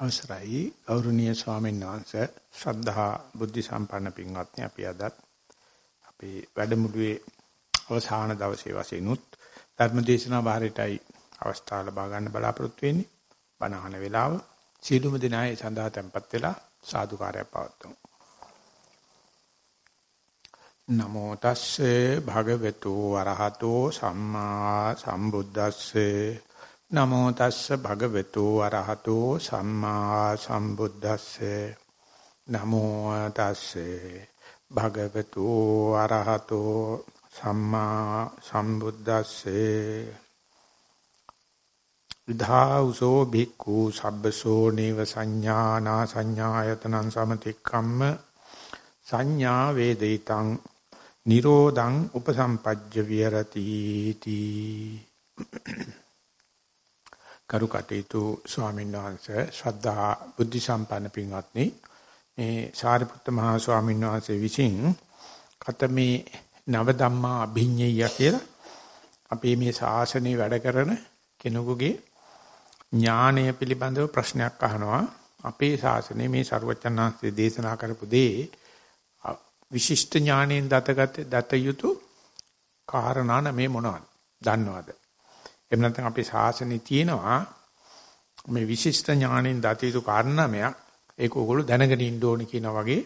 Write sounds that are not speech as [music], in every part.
අවසරයි. ගෞරවනීය ස්වාමීන් වහන්සේ ශ්‍රද්ධා බුද්ධ සම්පන්න පින්වත්නි අපි අදත් අපේ වැඩමුළුවේ අවසාන දවසේ වශයෙන් උත් ධර්මදේශනා වාරයටයි අවස්ථාව ලබා ගන්න බලාපොරොත්තු වෙන්නේ. බණහන වේලාව. සීලුම දිනායේ සඳහා tempත් වෙලා සාදුකාරයක් පවත්වමු. නමෝ තස්සේ භගවතු වරහතෝ සම්මා සම්බුද්දස්සේ නමෝ තස්ස භගවතු අරහතෝ සම්මා සම්බුද්දස්සේ. නමෝ තස්සේ භගවතු අරහතෝ සම්මා සම්බුද්දස්සේ. විධාඋසෝ භික්ඛු සබ්බසෝ නේව සංඥානා සංඥායතනං සමතික්කම්ම සංඥා වේදිතං නිරෝධං උපසම්පජ්ජ විහෙරති තී. කරු කටයුතු ස්වාමීන් වහන්සේ ශ්‍රද්ධා බුද්ධ සම්පන්න පින්වත්නි මේ සාරිපුත්ත මහා ස්වාමීන් වහන්සේ විසින් කතමේ නව ධම්මා අභිඤ්ඤය කියලා අපි මේ ශාසනය වැඩ කරන කෙනෙකුගේ ඥානය පිළිබඳව ප්‍රශ්නයක් අහනවා. අපේ ශාසනය මේ ਸਰවචන්නාන්සේ දේශනා කරපු දේ විශිෂ්ට ඥාණයෙන් දතගත දත යුතු කාරණා මේ මොනවද? දන්නවද? එහෙම නැත්නම් අපේ ශාසනයේ තියෙනවා මේ විශිෂ්ට ඥාණයෙන් දතියුතු කාරණාමයක්. ඒක ඕගොල්ලෝ දැනගෙන ඉන්න ඕනේ කියන වගේ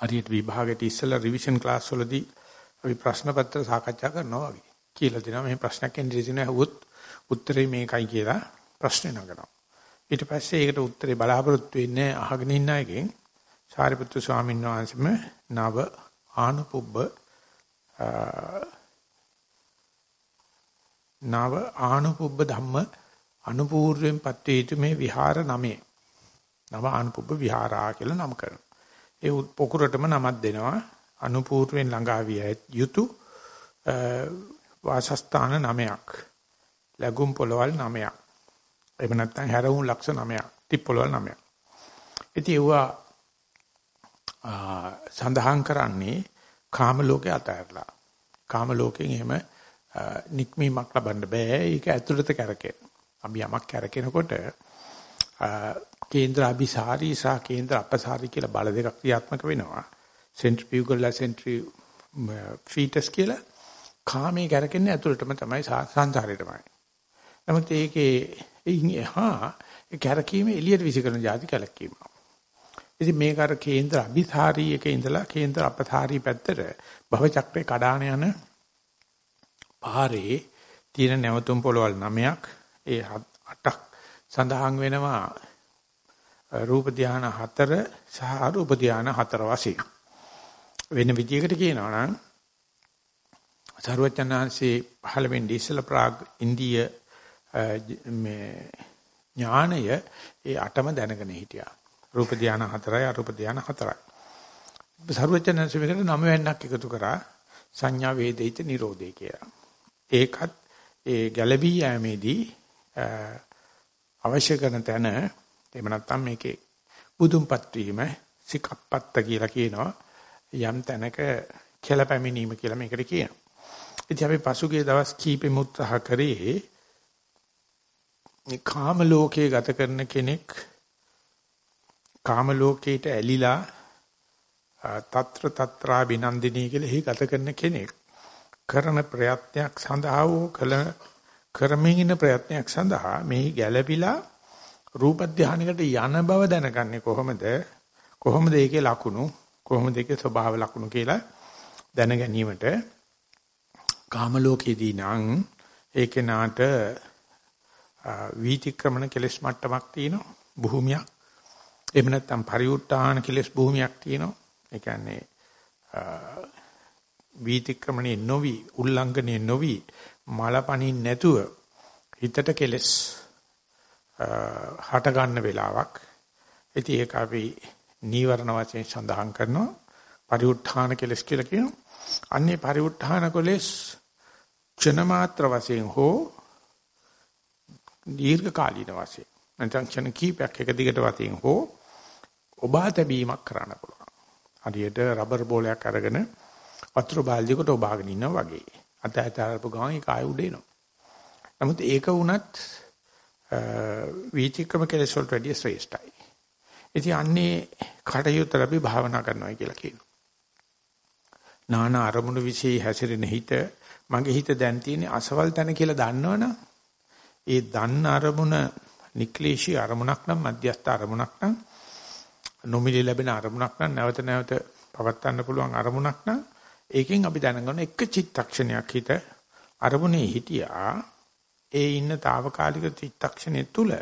හරියට විභාගයට ඉස්සෙල්ලා රිවිෂන් ක්ලාස් වලදී අපි ප්‍රශ්න පත්‍ර සාකච්ඡා කරනවා වගේ. කියලා දෙනවා. මේ ප්‍රශ්නයක් එන්නේ ඉතින් ඇහුවොත් උත්තරේ මේකයි කියලා ප්‍රශ්නේ නගනවා. ඊට පස්සේ ඒකට උත්තරේ බලාපොරොත්තු වෙන්නේ අහගෙන ඉන්න එකෙන් සාරිපුත්තු ස්වාමීන් වහන්සේම නව ආනුපුබ්බ නව ආනුපුබ්බ ධම්ම අනුපූර්වෙන් පත්වේතු මේ විහාර නමේ. නව ආනුපුබ්බ විහාරා කියලා නම් කරනවා. ඒ පොකුරටම නමක් දෙනවා. අනුපූර්වෙන් ළඟා විය යුතු වාසස්ථාන නමයක්. ලැබුම් පොළවල් නමයක්. එහෙම නැත්නම් හැරවුම් ලක්ෂ නමයක්. ටිප් පොළවල් නමයක්. ඉතින් ඒවා සඳහන් කරන්නේ කාම ලෝකේ අතහැරලා. කාම ලෝකෙන් එහෙම නික්මීමක් ලබන්න බෑ. ඒක ඇතුළත කරකේ. අපි යමක් කරකිනකොට කේන්ද්‍ර අபிසාරී සහ කේන්ද්‍ර අපසාරී කියලා බල දෙකක් ක්‍රියාත්මක වෙනවා. සෙන්ට්‍රිෆියුගල් සෙන්ට්‍රි ෆීටස් කියලා කාමයේ කරකෙන්නේ ඇතුළටම තමයි සංසාරයටමයි. නමුත් ඒකේ එහා ඒ කරකීම එළියට විසිකරන જાති කලකීම. ඉතින් මේක අර කේන්ද්‍ර අபிසාරී එක ඉඳලා කේන්ද්‍ර අපසාරී පැත්තට භව චක්‍රේ කඩාන යන පාරේ තියෙන නැවතුම් පොළවල් නමයක් ඒ අටක් සඳහන් වෙනවා. රූප ධාන හතර සහ අරූප ධාන හතර වශයෙන්. වෙන විදියකට කියනවා නම් සරුවචනාංශේ පහළ වෙන්නේ ඉස්සල ප්‍රාග් ඉන්දිය මේ ඥානය ඒ අටම දැනගෙන හිටියා. රූප ධාන හතරයි අරූප ධාන හතරයි. සරුවචනාංශේ මේකට නම වෙන්නක් එකතු කරා. සංඥා වේදිත නිරෝධේ කියලා. ඒකත් ඒ ගැළවී යෑමේදී අවශ්‍ය කරන තැන එහෙම නැත්නම් මේකේ බුදුන්පත් වීම සිකප්පත්ත කියලා කියනවා යම් තැනක කෙලපැමිනීම කියලා මේකට කියනවා. ඉතින් අපි පසුගිය දවස් කීපෙම උත්සාහ කරේ මේ කාම ලෝකයේ ගත කරන කෙනෙක් කාම ලෝකයට ඇලිලා తත්‍ර తත්‍රා බිනන්දිනී කියලා එහි ගත කරන කෙනෙක් කරන ප්‍රයත්නයක් සඳහා වූ කල කරමින් ඉන්න ප්‍රයත්නයක් සඳහා මේ ගැළපිලා රූප ධානයකට යන බව දැනගන්නේ කොහොමද? කොහොමද ඒකේ ලකුණු? කොහොමද ඒකේ ස්වභාව ලකුණු කියලා දැන ගැනීමට කාම ලෝකයේදී නම් ඒකේ නාට වීතික්‍රමණ කෙලස් මට්ටමක් තියෙනවා භූමියක්. එහෙම නැත්නම් පරිඋත්තාන කෙලස් භූමියක් තියෙනවා. ඒ කියන්නේ වීතික්‍රමණේ නොවි උල්ලංඝනේ නොවි මලපණින් නැතුව හිතට කෙලස් හට ගන්න වෙලාවක්. ඉතින් ඒක අපි නීවරණ වශයෙන් සඳහන් කරනවා. පරිඋත්ථාන කෙලස් කියලා කියනවා. අන්නේ පරිඋත්ථාන කෙලස් ක්ෂණ මාත්‍ර වශයෙන් හෝ දීර්ඝ කාලීන වශයෙන් නැත්නම් ක්ෂණ කීපයක් එක දිගට වශයෙන් හෝ ඔබා තැබීමක් කරන්න පුළුවන්. හරියට රබර් බෝලයක් අරගෙන වතුර බාල්දියකට ඔබාගෙන ඉන්නවා වගේ. අත ඇත අරපු ගමන් ඒක ආය උඩ එනවා. නමුත් ඒක වුණත් වීතික්‍රම කෙලෙස් වලට වැඩිය ශ්‍රේෂ්ඨයි. ඉතින් අන්නේ කටයුත්ත අපි භාවනා කරනවා කියලා කියනවා. නානා අරමුණු વિશે හැසිරෙන හිත මගේ හිත දැන් තියෙන්නේ අසවල් තැන කියලා දන්නවනම් ඒ දන්න අරමුණ නික්ලේශී අරමුණක් නම් මධ්‍යස්ථ අරමුණක් නම් නොමිලේ ලැබෙන අරමුණක් නම් නැවත නැවත පවත්වන්න පුළුවන් අරමුණක් නම් ඒකෙන් අපි දැනගන්න එක චිත්තක්ෂණයක් හිත අරමුණේ හිටියා. ඒ ඉන්න తాවකාලික චිත්තක්ෂණය තුල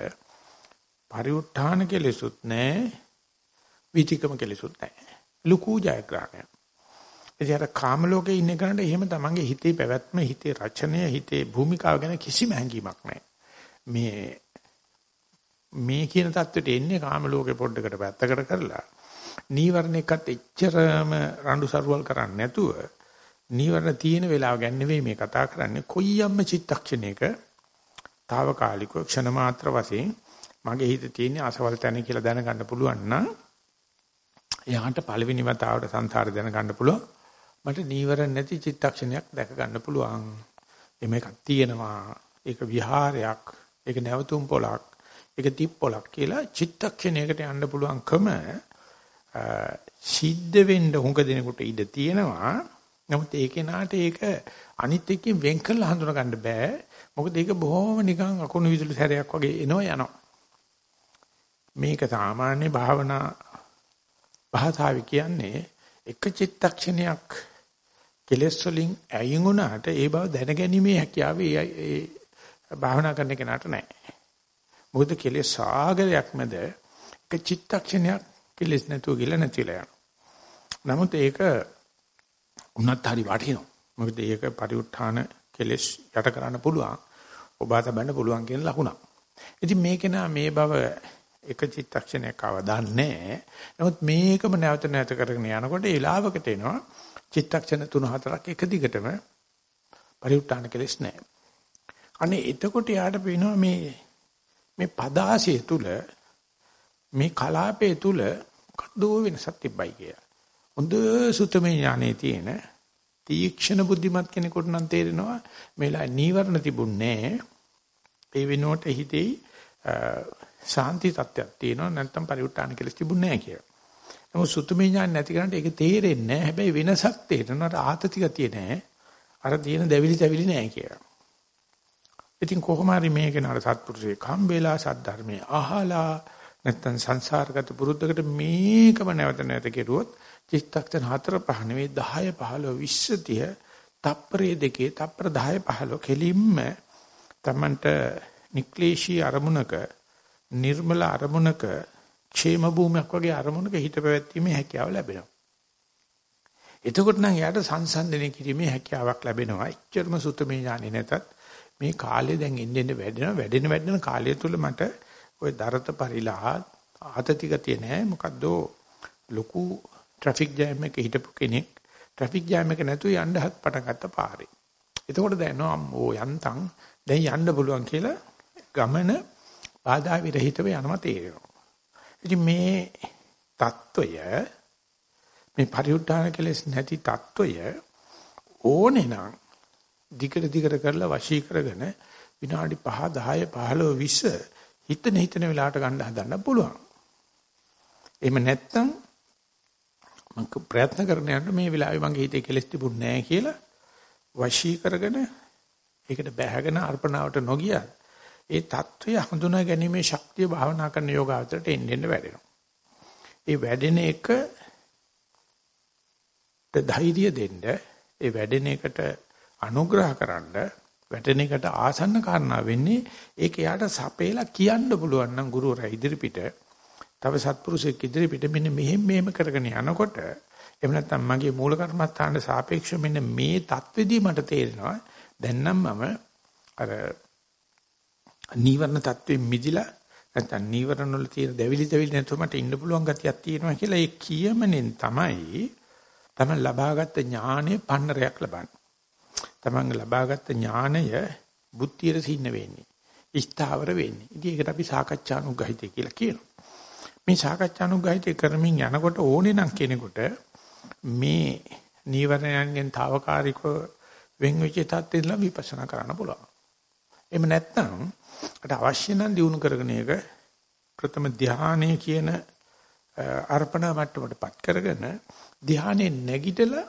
පරිඋත් ทาน කෙලෙසුත් නැහැ විචිකම කෙලෙසුත් නැහැ. ලুকু ජයග්‍රහණය එදිහර කාම ලෝකේ ඉන්න කෙනාට එහෙම තමන්ගේ හිතේ පැවැත්ම හිතේ රචනය හිතේ භූමිකාව ගැන කිසිම හැඟීමක් නැහැ. මේ මේ කියන தത്വෙට එන්නේ කාම ලෝකේ පොඩ්ඩකට පැත්තකට කරලා නීවරණ එකත් එච්චරම රණ්ඩු සරුවල් කරන්නේ නැතුව නීවරණ තියෙන වෙලාව ගැන නෙවෙයි මේ කතා කරන්නේ. කොයියම්ම චිත්තක්ෂණයක తాවකාලිකව ක්ෂණ මාත්‍ර වශයෙන් මගේ හිතේ තියෙන අසවල් තැන කියලා දැනගන්න පුළුවන් නම් එයාට පළවෙනි වතාවට සංසාරේ දැනගන්න පුළුවන්. මට නීවරණ නැති චිත්තක්ෂණයක් දැක ගන්න පුළුවන්. එමෙ එකක් තියෙනවා. ඒක විහාරයක් ඒක නැවතුම් පොලක් ඒක තිප්පොලක් කියලා චිත්තක්ෂණයකට යන්න පුළුවන්කම සිද්ධ වෙන්න හුඟ දෙනකොට ඉඩ තියෙනවා. නමුත් ඒකේ නාට ඒක අනිත් එකකින් වෙන් කරලා හඳුනා ගන්න බෑ. මොකද ඒක බොහොම නිකන් අකුණු විදුලි සැරයක් වගේ එනවා යනවා. මේක සාමාන්‍ය භාවනා භාෂාව කියන්නේ එක චිත්තක්ෂණයක් කෙලෙස් වලින් ඇයින් වුණාට ඒ බව දැනගැනීමේ හැකියාව ඒ භාවනා කරන කෙනාට නැහැ. මොකද කෙලෙස් සාගරයක් මැද එක චිත්තක්ෂණයක් කෙලෙස් නැතුව ගිල නැතිලා යනවා. නමුත් ඒක උනත් හරි වටිනවා. මොකද ඒක පරිඋත්ථාන කෙලෙස් යට කරන්න පුළුවන්. ඔබ අතබන්න පුළුවන් කියන ලකුණක්. ඉතින් මේකේ නා මේ බව එක චිත්තක්ෂණයක් ආව දන්නේ නමුත් මේකම නැවත නැවත කරගෙන යනකොට ඒ ලාභකට එනවා චිත්තක්ෂණ 3-4ක් එක දිගටම පරිඋත්ථාන කෙලෙස් නැහැ. අනේ එතකොට යාට පේනවා මේ මේ පදාසිය තුල මේ කලාපයේ තුල කද්දෝ වෙනසක් තිබ්බයි කිය. හොඳ සුතමේ ඥානෙ තියෙන තීක්ෂණ බුද්ධිමත් කෙනෙකුට නම් තේරෙනවා මේලා නීවරණ තිබුණේ ඒ වෙනුවට හිතේ ශාන්ති තත්ත්වයක් තියෙනවා නැත්නම් පරිඋත්තාන කියලා තිබුණේ නැහැ කියලා. නමුත් සුතමේ ඥාන නැති කෙනාට ඒක තේරෙන්නේ නැහැ. හැබැයි වෙනසක් තේරෙනවා. ආතති ගතිය නැහැ. අර තියෙන දැවිලි තැවිලි නැහැ කියලා. ඉතින් කොහොම හරි මේක නර සත්පුරුෂේ කම්බේලා සද්ධර්මයේ අහලා නැත්තම් සංසාරගත පුරුද්දකට මේකම නැවත නැවත කෙරුවොත් චිත්තක්ෂණ 4 5 නෙවෙයි 10 15 20 30 තප්පරේ දෙකේ තප්පර 10 15 කෙලින්ම තමන්ට නික්ලේශී අරමුණක නිර්මල අරමුණක ക്ഷേම භූමියක් වගේ අරමුණක හිත පැවැත්ීමේ හැකියාව ලැබෙනවා. එතකොට නම් යාට සංසන්දනය කිරීමේ හැකියාවක් ලැබෙනවා. එච්චරම සුතමේ ඥානෙ නැතත් මේ කාලේ දැන් එන්න එන්න වැඩෙනවා වැඩෙන වැඩෙන කාලය තුල මට ওই දරත පරිලා ආතති ගතිය නැහැ මොකද්ද ලොකු ට්‍රැෆික් ජෑම් එකක හිටපු කෙනෙක් ට්‍රැෆික් ජෑම් එක නැතුව යන්න හත් පටන් ගත්ත පාරේ. එතකොට දැනෙනවා අම්මෝ යන්තම් දැන් යන්න පුළුවන් කියලා ගමන බාධා විරහිතව යනවා තේරෙනවා. ඉතින් මේ தত্ত্বය මේ පරිඋත්ථාන කෙලෙස් නැති தত্ত্বය ඕනේ නම් දිගට දිගට කරලා වශී කරගෙන විනාඩි 5 10 15 20 හිතන හිතන වෙලාවට ගන්න හදන්න පුළුවන්. එහෙම නැත්නම් මම ප්‍රයත්න කරන යන්න මේ වෙලාවේ මගේ හිතේ කෙලස් තිබුණ නැහැ කියලා වශී කරගෙන ඒකට බැහැගෙන අර්පණාවට නොගිය ඒ తত্ত্বය හඳුනා ගැනීමේ ශක්තිය භාවනා කරන යෝගාවතරට එන්න එන්න වැඩෙනවා. ඒ වැඩෙන එක ධෛර්යය දෙන්න ඒ වැඩෙන එකට අනුග්‍රහ කරන්න වැටෙන එකට ආසන්න කාරණා වෙන්නේ ඒක යාට සපේලා කියන්න පුළුවන් නම් ගුරුවරයා ඉදිරිපිට තව සත්පුරුෂයෙක් ඉදිරිපිට මෙන්න මෙහෙම මෙහෙම කරගෙන යනකොට එහෙම නැත්නම් මගේ මූල කර්මස්ථානට සාපේක්ෂව මෙන්න මේ தത്വෙදී මට තේරෙනවා. දැන් නම් මම අර නීවරණ தത്വෙ මිදිලා නැත්නම් නීවරණ වල තියෙන දැවිලි දැවිලි නැතුව මට ඉන්න පුළුවන් ගතියක් තියෙනවා කියලා ඒ කියමනෙන් තමයි තමයි ලබාගත් ඥානයේ පන්නරයක් ලබන්නේ. තමන් ලබාගත් ඥානය බුද්ධියට සින්න වෙන්නේ. ස්ථාවර වෙන්නේ. ඉතින් ඒකට අපි සාකච්ඡානුගහිතය කියලා කියනවා. මේ සාකච්ඡානුගහිතය කරමින් යනකොට ඕනේ නම් කෙනෙකුට මේ නීවරණයන්ගෙන් తాවකාලිකව වෙන් වෙච්ච තත්ත්වෙදලා විපස්සනා කරන්න පුළුවන්. එහෙම නැත්නම් ඒකට අවශ්‍ය නම් දිනු කරගෙන ඒක ප්‍රථම ධානයේ කියන අර්පණා මට්ටමටපත් කරගෙන ධානයේ නැගිටලා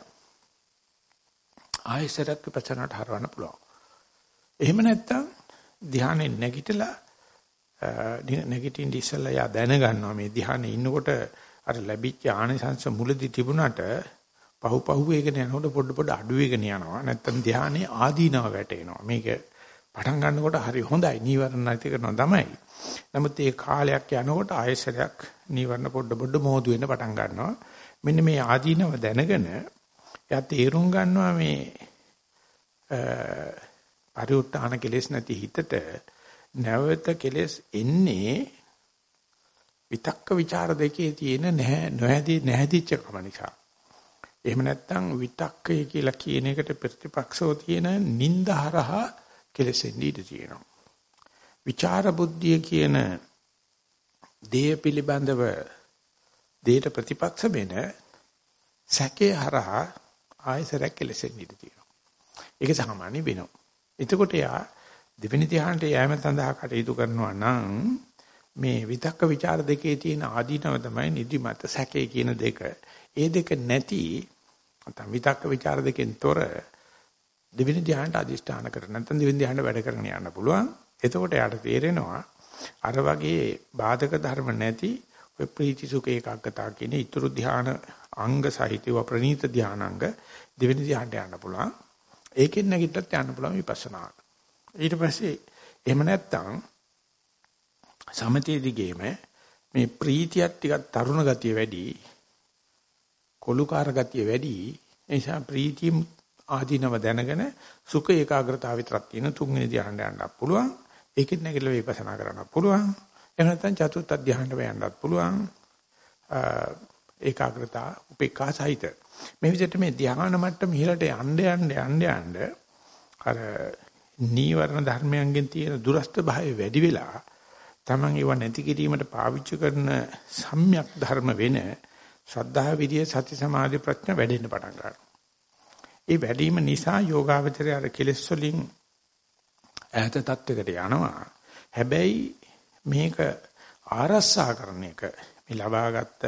ආයසරක් විපස්සනාට හරවන්න පුළුවන්. එහෙම නැත්නම් ධානයේ නැගිටලා නැගිටින්න ඉස්සෙල්ලා යා දැනගන්නවා මේ ධානයේ ඉන්නකොට අර ලැබිච්ච ආනිසංස මුලදී තිබුණාට පහු පහු වේගන යනකොට පොඩ පොඩ අඩු වේගන යනවා. නැත්නම් ධානයේ ආදීනව වැටෙනවා. මේක පටන් ගන්නකොට හරි හොඳයි. නීවරණ නැති කරනවා තමයි. නමුත් ඒ කාලයක් යනකොට ආයසරයක් නීවරණ පොඩ පොඩ මොහොදු වෙන්න පටන් ගන්නවා. මෙන්න මේ ආදීනව දැනගෙන එයා තේරුම් ගන්නවා මේ පරිඋත්තාන කෙලෙස් නැති හිතට නැවත කෙලෙස් එන්නේ විතක්ක ਵਿਚාර දෙකේ තියෙන නැහැ නොහැදී නැහැදිච්ච කම නිසා. එහෙම නැත්නම් විතක්කය කියලා කියන එකට ප්‍රතිපක්ෂව තියෙන නිന്ദහරහ කෙලෙසෙන්නේ ඉඳී තියෙනවා. විචාර බුද්ධිය කියන දේය පිළිබඳව දේට ප්‍රතිපක්ෂ වෙන සැකේ හරහා ආයසරයක් කෙලසෙන්න ඉඩ තියෙනවා. ඒක සාමාන්‍ය වෙනවා. එතකොට යා දෙවෙනි ධ්‍යානට යෑම සඳහා කටයුතු කරනවා නම් මේ විතක්ක ਵਿਚාර දෙකේ තියෙන ආදීනව තමයි නිදිමත සැකේ කියන දෙක. ඒ දෙක නැති නැත්නම් විතක්ක ਵਿਚාර දෙකෙන් තොර දෙවෙනි ධ්‍යානට අදිෂ්ඨාන කර නැත්නම් දෙවෙනි ධ්‍යානට වැඩ කරගෙන යන්න පුළුවන්. එතකොට යාට තේරෙනවා අර වගේ බාධක ධර්ම නැති ඔය ප්‍රීති සුඛ ඒකාග්‍රතාව කියන ඊතුරු ධ්‍යාන අංග සහිතව ප්‍රනීත ධ්‍යානාංග දෙවෙනි ධ්‍යානට යන්න පුළුවන්. ඒකෙන් නැගිටලත් යන්න පුළුවන් විපස්සනාට. ඊට පස්සේ එහෙම නැත්තම් සමතේ දිගේම මේ ප්‍රීතියත් ටිකක් තරුණ ගතිය වැඩි කොලුකාර ගතිය වැඩි ඒ නිසා ප්‍රීතිය ආදීනව දැනගෙන සුඛ ඒකාග්‍රතාව විතරක් තියෙන තුන්වෙනි ධ්‍යානට යන්නත් පුළුවන් ඒකෙත් නැගිටලා විපස්සනා කරන්නත් පුළුවන් එහෙම නැත්නම් චතුර්ථ ධ්‍යානට යන්නත් පුළුවන් ඒකාග්‍රතාව උපේක්ඛා සහිත මේ විදිහට මේ ධ්‍යාන මට්ටම ඉහළට යන්න යන්න යන්න යන්න අර නීවරණ ධර්මයන්ගෙන් තියෙන දුරස්ත භාවය වැඩි වෙලා Taman ඒව නැති කිරීමට පාවිච්චි කරන සම්‍යක් ධර්ම වෙන ශ්‍රද්ධා විරිය සති සමාධි ප්‍රඥා වැඩෙන්න පටන් ගන්නවා. ඒ වැඩිම නිසා යෝගාවචරය අර කෙලෙස් වලින් ඈත තත්වයකට යනවා. හැබැයි මේක ආරස්සා කරන එක මේ ලබාගත්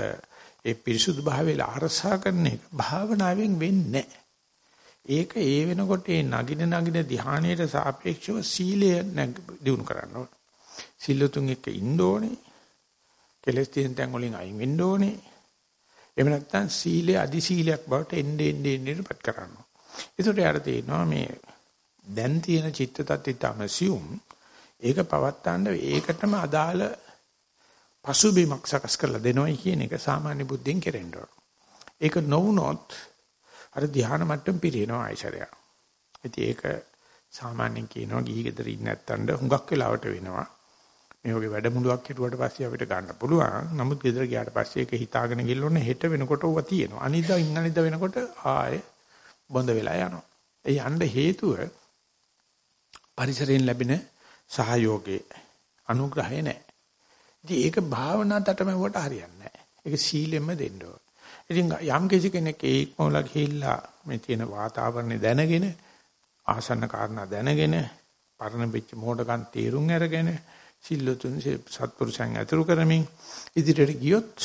ඒ පිරිසුදු භාවය ආරසා කරන එක භාවනාවෙන් වෙන්නේ ඒක ඒ වෙනකොට ඒ නගින නගින ධ්‍යානයට සාපේක්ෂව සීලය දිනු කරන්න ඕන. සිල්ලුතුන් එක්ක ඉන්න ඕනේ. කෙලස් තියෙන තැන් වලින් අයින් වෙන්න ඕනේ. එහෙම නැත්නම් සීලය අදි සීලයක් බවට එන්නේ එන්නේ එන්නේපත් කරනවා. ඒකට යාර තේනවා මේ දැන් තියෙන චිත්ත tattitama assume ඒක පවත්තන්න ඒකටම අදාළ පසුබිමක් සකස් කරලා දෙනවයි කියන එක සාමාන්‍ය බුද්ධියෙන් කෙරෙන්න ඕන. ඒක නොවුනොත් අර ධ්‍යාන මට්ටම් පිරිනව ආයශරය. ඉතින් ඒක සාමාන්‍යයෙන් කියනවා ගිහි ගෙදර ඉන්න නැත්තඳ හුඟක් වෙලාවට වෙනවා. මේ වගේ වැඩමුළුවක් හිටුවට පස්සේ අපිට ගන්න පුළුවන්. නමුත් ගෙදර ගියාට පස්සේ ඒක හිතාගෙන ගිල්ලොනේ හෙට වෙනකොට ඌව තියෙනවා. අනිද්දා ඉන්නනිද්දා වෙනකොට ආයේ බොඳ වෙලා යනවා. ඒ යන්න හේතුව පරිසරයෙන් ලැබෙන සහයෝගයේ අනුග්‍රහය නැහැ. ඉතින් ඒක භාවනා තටමැව්වට හරියන්නේ නැහැ. ඒක සීලෙම දෙන්න ඕන. ඉතින් යම් කිසි කෙනෙක් ඒක්මවල ගිහිල්ලා මේ තියෙන වාතාවරණය දැනගෙන ආසන්න කාරණා දැනගෙන පරණ වෙච්ච මොඩකම් තීරුම් අරගෙන සිල්ලුතුන් සත්පුරුෂයන් ඇතුළු කරමින් ඉදිරියට ගියොත්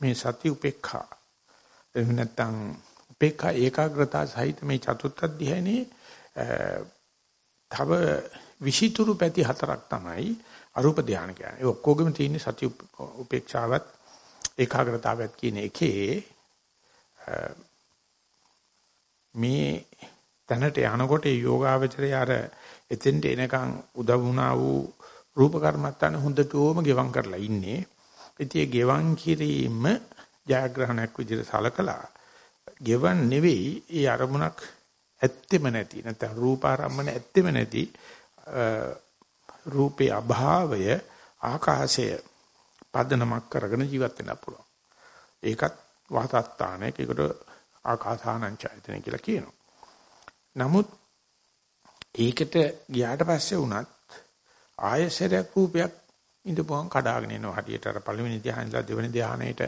මේ සති උපේක්ඛා එහෙම නැත්නම් උපේක්ඛා ඒකාග්‍රතාව සහිත මේ චතුත්ථ ධ්‍යානේ තව විෂිතුරු පැති හතරක් තමයි අරූප ධානය කියන්නේ. ඒ ඔක්කොගෙම තියෙන සති උපේක්ෂාවත් ඒකාග්‍රතාවයත් කියන එකේ මේ තැනට යනකොට යෝගාවචරය අර එතෙන්ට එනකන් උදව් වුණා වූ රූප කර්මත්තාන හොඳටම ගෙවම් කරලා ඉන්නේ. ඉතින් ගෙවම් කිරීම ජයග්‍රහණයක් විදිහට සලකලා ගෙවන් නෙවෙයි ඒ අරමුණක් ඇත්තෙම නැති නැත්නම් රූපාරම්මන ඇත්තෙම නැති රූපේ අභාවය ආකාශය පදනමක් කරගෙන ජීවත් වෙන්න පුළුවන්. ඒකත් වාතස්ථානයක ඒකට ආකාසානංචයතන කියලා කියනවා. නමුත් ඒකට ගියාට පස්සේ වුණත් ආයසරයක් රූපයක් ඉඳපුවම කඩාගෙන එනවා. හරියට අර පළවෙනි ධ්‍යානෙලා දෙවෙනි ධ්‍යානෙට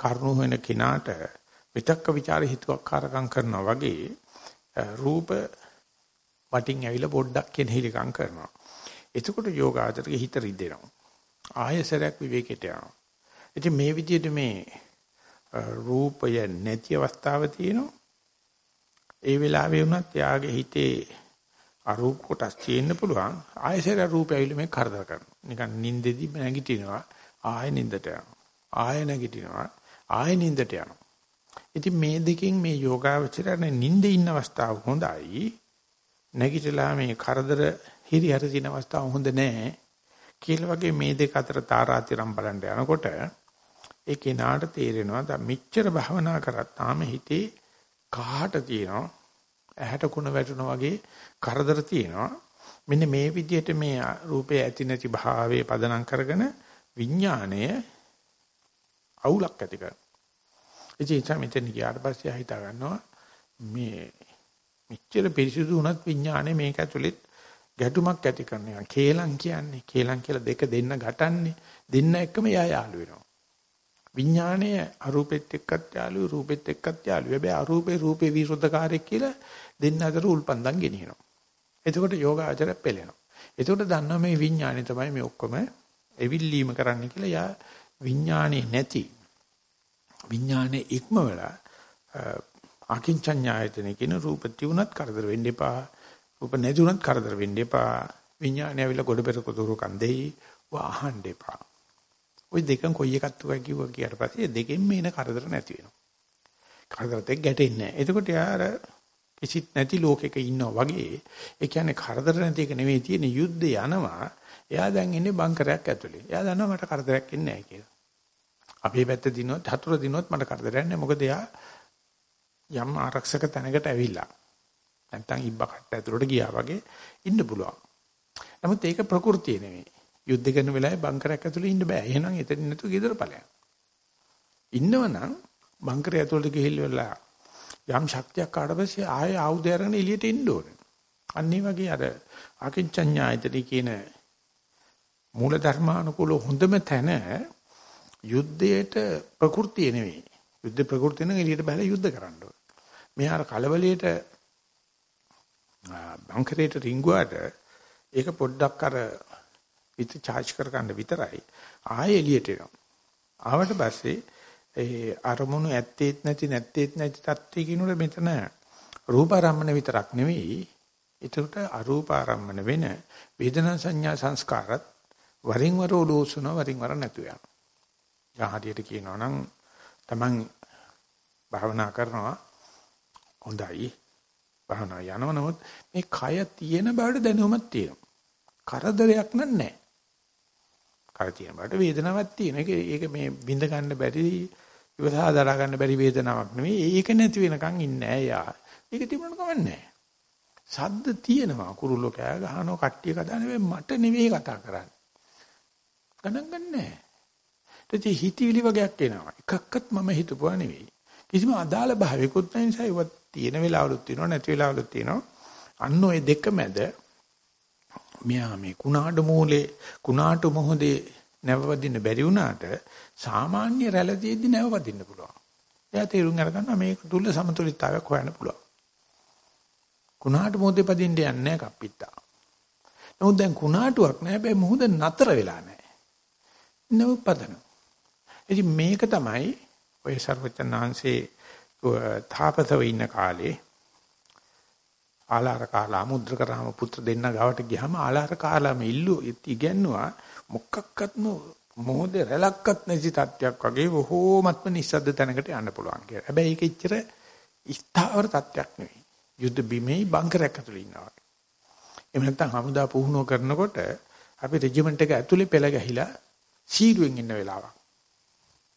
කරුණු වෙන කිනාට විතක්ක ਵਿਚාර හිතුවක්කාරකම් කරනවා වගේ රූප වටින් ඇවිල්ලා පොඩ්ඩක් කෙනෙහිලිකම් කරනවා. එතකොට යෝගාචරයේ හිත රිදෙනවා. ආයසරයක් විවේකයට යනවා. ඉතින් මේ විදිහට මේ රූපය නැති අවස්ථාව තියෙනවා. ඒ වෙලාවේ වුණත් යාගේ හිතේ අරූප කොටස් තියෙන්න පුළුවන්. ආයසර රූපය ඇවිල්ලා මේ කරදර කරනවා. නිකන් නිින්දෙදි නැගිටිනවා. ආයෙ නිින්දට යනවා. ආයෙ නැගිටිනවා. ආයෙ නිින්දට යනවා. ඉතින් මේ දෙකෙන් මේ යෝගාවචරණ නිින්දේ ඉන්න අවස්ථාව හොඳයි. නැගිටලා මේ කරදර හිරිහැර තියෙන අවස්ථාව හොඳ නැහැ. කියලා වගේ මේ දෙක අතර තාරාතිරම් බලන්න යනකොට ඒ කෙනාට තේරෙනවා දැන් මෙච්චර භවනා කරත් තාම හිතේ කාට තියෙනවා? ඇහැට කුණ වැටුණා වගේ කරදර තියෙනවා. මෙන්න මේ විදිහට මේ රූපේ ඇති නැති භාවයේ පදනම් කරගෙන විඥාණය අවුලක් ඇති කරනවා. ඉතින් මෙතන ගියාට පස්සේ හිතා ගන්නවා මේ මෙච්චර පිරිසිදු වුණත් විඥාණය මේක ඇතුළෙත් ගැටුමක් ඇති කරන එක. කේලම් කියන්නේ කේලම් කියලා දෙක දෙන්න ගැටන්නේ දෙන්න එක්කම යා යාළු වෙනවා. විඥාණය අරූපෙත් එක්කත් යාළුයි රූපෙත් එක්කත් යාළුයි. හැබැයි අරූපේ රූපේ විරුද්ධකාරයක් කියලා දෙන්න අතර උල්පන්දම් ගෙනියනවා. එතකොට යෝගාචර පෙළෙනවා. එතකොට දන්නවා මේ විඥාණය තමයි මේ ඔක්කොම එවිල්ලීම කරන්න කියලා යා විඥාණේ නැති විඥානේ ඉක්මවලා අකින්චඤ්ඤායතන කියන රූප තියුණත් කරදර වෙන්න එපා රූප නැති උනත් කරදර වෙන්න එපා. විඥානය ඇවිල්ලා ගොඩ පෙරක දුරු කන්දෙයි වහන්න එපා. ওই දෙකෙන් කොයි එකක්ද කිව්වා කියාට පස්සේ දෙකෙන්ම එන කරදර නැති වෙනවා. කරදරත් එක්ක ගැටෙන්නේ නැහැ. එතකොට යාර කිසිත් නැති ලෝකෙක ඉන්නවා වගේ ඒ කියන්නේ කරදර නැති එක නෙවෙයි තියෙන යුද්ධය යනවා. එයා දැන් ඉන්නේ බංකරයක් ඇතුලේ. එයා දන්නවා මට කරදරයක් ඉන්නේ නැහැ කියලා. අපේ පැත්ත දිනුවත් හතුර දිනුවත් මට කරදරයක් නැහැ. මොකද එයා යම් ආරක්ෂක තැනකට ඇවිල්ලා. නැත්තම් ඉබ්බකට ඇතුළට ගියා වගේ ඉන්න පුළුවන්. නමුත් ඒක ප්‍රകൃතිය නෙමෙයි. යුද්ධ කරන වෙලාවේ බංකරයක් ඇතුළේ ඉන්න බෑ. එහෙනම් එතන නතු ගෙදර ඵලයක්. ඉන්නවනම් බංකරය ඇතුළට ගිහිල්ලා යම් ශක්තියක් ආවට පස්සේ ආයේ ආයුධය අරගෙන එළියට එන්න ඕනේ. අන්න ඒ වගේ අර ආකින්චඤ්ඤායතනී කියන මූල ධර්මානුකූල හොඳම තැන යුද්ධයට ප්‍රകൃතිය නෙමෙයි. යුද්ධ ප්‍රകൃතිය නම් එළියට බහලා යුද්ධ කරන්න ඕනේ. මෙහාර කලබලයට බංකරේට රිංගුවාට ඒක පොඩ්ඩක් අර විත charge කර ගන්න විතරයි ආයෙ එළියට එනවා. ආවට පස්සේ ඒ අරමුණු ඇත්තේත් නැති නැත්තේත් නැති තත්ත්වයේ කිනුර මෙතන රූපාරම්මන විතරක් නෙවෙයි ඒකට අරූපාරම්මන වෙන වේදනා සංඥා සංස්කාරත් වරින් වර ඔලෝසුන වරින් වර නැතු යනවා. හරියට කියනවා නම් Taman භාවනා කරනවා හොඳයි භාවනා යනවා නමුත් මේ කය තියෙන බවට දැනුමක් තියෙනවා. කරදරයක් නැහැ. කය තියෙන බවට වේදනාවක් තියෙන. ඒක ඒක මේ බින්ද ගන්න බැරි ඉවසා දරා ගන්න බැරි වේදනාවක් නෙමෙයි. ඒක නැති වෙනකන් ඉන්නේ නෑ යා. ඒක තිබුණාට කමන්නේ සද්ද තියෙනවා. කුරුල්ලෝ කෑ ගහනවා කට්ටිය කතා නෙවෙයි මට නෙවෙයි කතා කරන්නේ. ගණන් ගන්නෑ. ඉතින් හිතවිලි වගේක් එනවා. එකක්වත් මම හිතපුවා නෙවෙයි. කිසිම අදාළ භාවයකුත් නැහැ නිසා ඒවත් තියෙන වෙලාවලුත් තියෙනවා නැති වෙලාවලුත් තියෙනවා. අන්න ওই දෙක මැද මෙයා මේ කුණාඩු මූලේ කුණාටු මොහොතේ නැවවදින්න බැරි වුණාට සාමාන්‍ය රැළදීදී නැවවදින්න පුළුවන්. එයා තේරුම් අරගන්නවා මේක තුල සමතුලිතතාවයක් හොයන්න පුළුවන්. කුණාටු මොහොතේ පදින්න යන්නේ නැහැ කප්පිටා. නමුත් දැන් කුණාටුවක් නැහැ හැබැයි මොහොත නතර වෙලා නැහැ. නව පදන. ඉතින් මේක තමයි ඔය ਸਰවචන් ආංශේ තාපතව ඉන්න කාලේ ආලාර කාලා මුද්‍රකරාම පුත්‍ර දෙන්න ගාවට ගියාම ආලාර කාලාම ඉල්ලු ඉගෙනුවා මොකක්වත්ම මොහොතේ රැලක්වත් නැති තත්යක් වගේ බොහෝමත්ම නිස්සද්ද තැනකට යන්න පුළුවන් කියලා. හැබැයි ඒක ඉච්චර ස්ථාවර තත්යක් නෙවෙයි. යුද්ධ බිමේ බංකරයක් ඇතුළේ ඉන්නවා. එහෙම නැත්නම් හමුදා පුහුණුව කරනකොට අපි රෙජිමන්ට් එක ඇතුලේ පෙළ ගැහිලා සීරුවෙන් ඉන්න වෙලාවක්.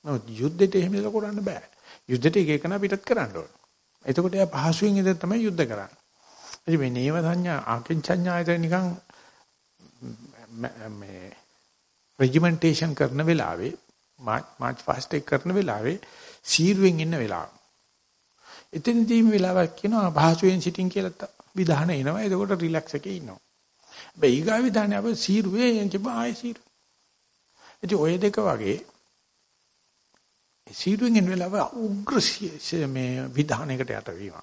නමුත් යුද්ධෙට එහෙම ඉල කරන්න බෑ. යුද්ධෙට එක එකන පිටත් කරන්න ඕන. එතකොට එයා පහසුවෙන් ඉඳන් තමයි යුද්ධ කරන්නේ. ඉතින් මේ නේව සංඥා ආකින්චඤ්ඤායතන නිකන් මේ රෙජිමෙන්ටේෂන් කරන වෙලාවේ මාච් ෆාස්ට් එක කරන වෙලාවේ සීරුවෙන් ඉන්න වෙලාව. එතනදීම වෙලාවක් කියනවා පහසුවෙන් සිටින් කියලා විධාන එනවා. එතකොට රිලැක්ස් එකේ ඉන්නවා. හැබැයි ඊගා විධානය අප සීරුවේ යන් කිව්ව ආයේ සීරු. ඉතින් ඔය දෙක වගේ සීරුවෙන් එන වෙලාව උග්‍ර මේ විධානයකට යටවීම.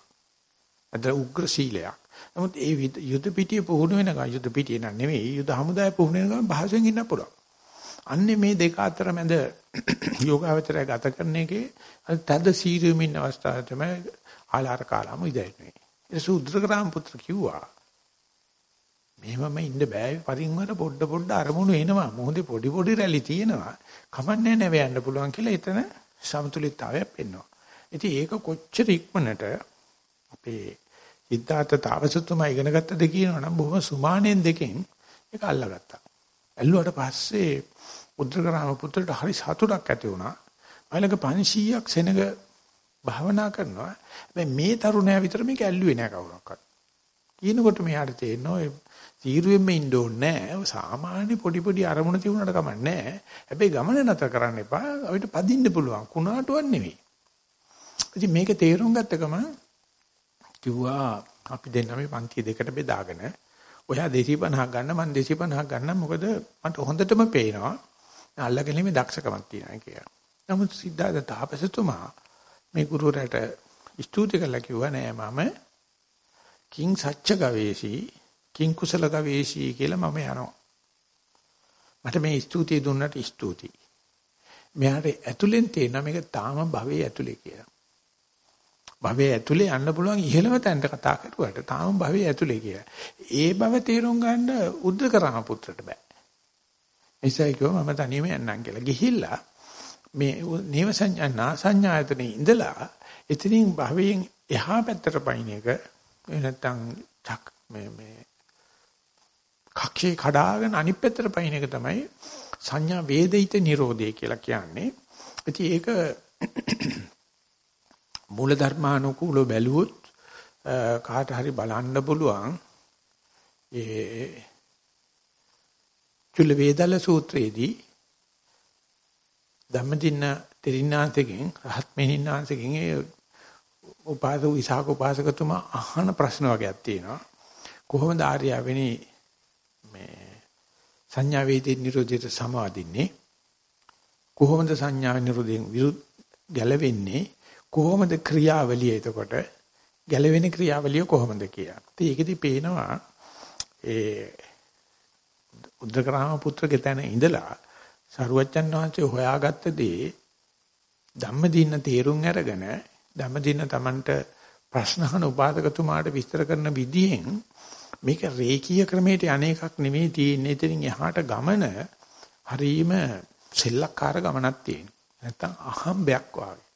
අද උග්‍ර සීලයක්. නමුත් ඒ යුද පිටිය පුහුණු වෙනකන් යුද පිටිය නන් නෙවෙයි යුද හමුදාය පුහුණු වෙනකන් භාෂෙන් ඉන්න පුළුවන්. අන්නේ මේ දෙක අතර මැද [clears throat] යෝගාවචරය ගත කරන එකේ තද සීරුමින් අවස්ථාව තමයි ආලාර කාලම ඉදයිනේ. ඒ සුද්‍රග්‍රාම පුත්‍ර කිව්වා මෙහෙමම ඉන්න බෑ පරින් වර පොඩ පොඩ අරමුණු එනවා මොහොතේ පොඩි පොඩි රැලි තියෙනවා කමන්නේ නැව යන්න පුළුවන් කියලා එතන සමතුලිතතාවයක් පෙන්වනවා. ඉතින් ඒක කොච්චර ඉක්මනට අපේ සිද්ධාර්ථ තාපසතුමා ඉගෙන ගත්තද කියනවනම් බොහොම සුමානෙන් දෙකෙන් ඒක අල්ලගත්තා. ඇල්ලුවට පස්සේ උද්දකරාම පුත්‍රට හරි සතුටක් ඇති වුණා. අයලක 500ක් සෙනග භාවනා කරනවා. හැබැයි මේ තරුණයා විතර මේක ඇල්ලුවේ නෑ කවුරක්වත්. කියනකොට මෙයාට තේරෙනවා තීරුවෙම ඉන්න ඕනේ නෑ. සාමාන්‍ය පොඩි පොඩි අරමුණ තිබුණාට කමක් නෑ. හැබැයි ගමන නැතර කරන්න එපා. අපිට පදින්න පුළුවන්. කුණාටුවක් නෙවෙයි. ඉතින් මේක තේරුම් ගත්ත ගමන් කිව්වා අපි දෙන්න මේ පන්ති දෙකට බෙදාගෙන ඔයා 250ක් ගන්න මම 250ක් ගන්න මොකද මට හොඳටම පේනවා අල්ලගෙන මේ දක්ෂකමක් තියෙනවා කියලා. නමුත් සිද්ධාර්ථ තාපසතුමා මේ ගුරුවරයාට ස්තුති කළා කිව්වා නෑ මම කිං සච්ච ගවේෂී කිං කුසල ගවේෂී කියලා මම යනවා. මට මේ ස්තුතිය දුන්නට ස්තුතියි. මෙයාට ඇතුලෙන් තේරෙනවා මේක තාම භවයේ ඇතුලේ කියලා. භවයේ ඇතුලේ යන්න පුළුවන් ඉහළම තැනට කතා කරුවාට තාම භවයේ ඇතුලේ කියලා. ඒ බව තේරුම් ගන්න උද්දකරම පුත්‍රට බෑ. එයිසයි කිව්වා මම තනියම යන්නම් කියලා. ගිහිල්ලා මේ නේව සංඥා නා සංඥායතනේ ඉඳලා එතනින් භවයෙන් එහා පැත්තට පයින් එක නැත්තම් මේ මේ කක්ෂේ කඩාගෙන අනිත් පැත්තට පයින් එක තමයි සංඥා වේදිත නිරෝධය කියලා කියන්නේ. ඉතින් ඒක [clears throat] මූල ධර්මානුකූලව බැලුවොත් කාට හරි බලන්න පුළුවන් ඒ චුල්ල වේදල සූත්‍රයේදී ධම්මදින්න තෙරින්නාන්තගෙන් රහත් මෙනින්නාන්තගෙන් ඒ උපාසක විසාක උපාසකතුමා අහන ප්‍රශ්න වගේක් තියෙනවා කොහොමද ආර්යවෙනි මේ සංඥා වේදී නිරෝධයට සමාදින්නේ. කොහොමද සංඥා නිරෝධයෙන් විරුද්ධ ගැලවෙන්නේ? කොහොමද ක්‍රියාවලිය එතකොට? ගැලවෙන ක්‍රියාවලිය කොහොමද කියලා. ඉතින් ඒකෙදි පේනවා ඒ උද්දකරාම පුත්‍රගේ තැන ඉඳලා සරුවච්චන් වහන්සේ හොයාගත්ත දේ ධම්මදින්න තේරුම් අරගෙන ධම්මදින්න Tamanට ප්‍රශ්න අහන උපාදකතුමාට විස්තර කරන විදිහෙන් මේක රේකීය ක්‍රමයට අනේකක් නෙමෙයි තියෙන්නේ. එතනින් එහාට ගමන හරීම සෙල්ලක්කාර ගමනක් තියෙනවා. නැත්තම් අහම්බයක් වාගේ.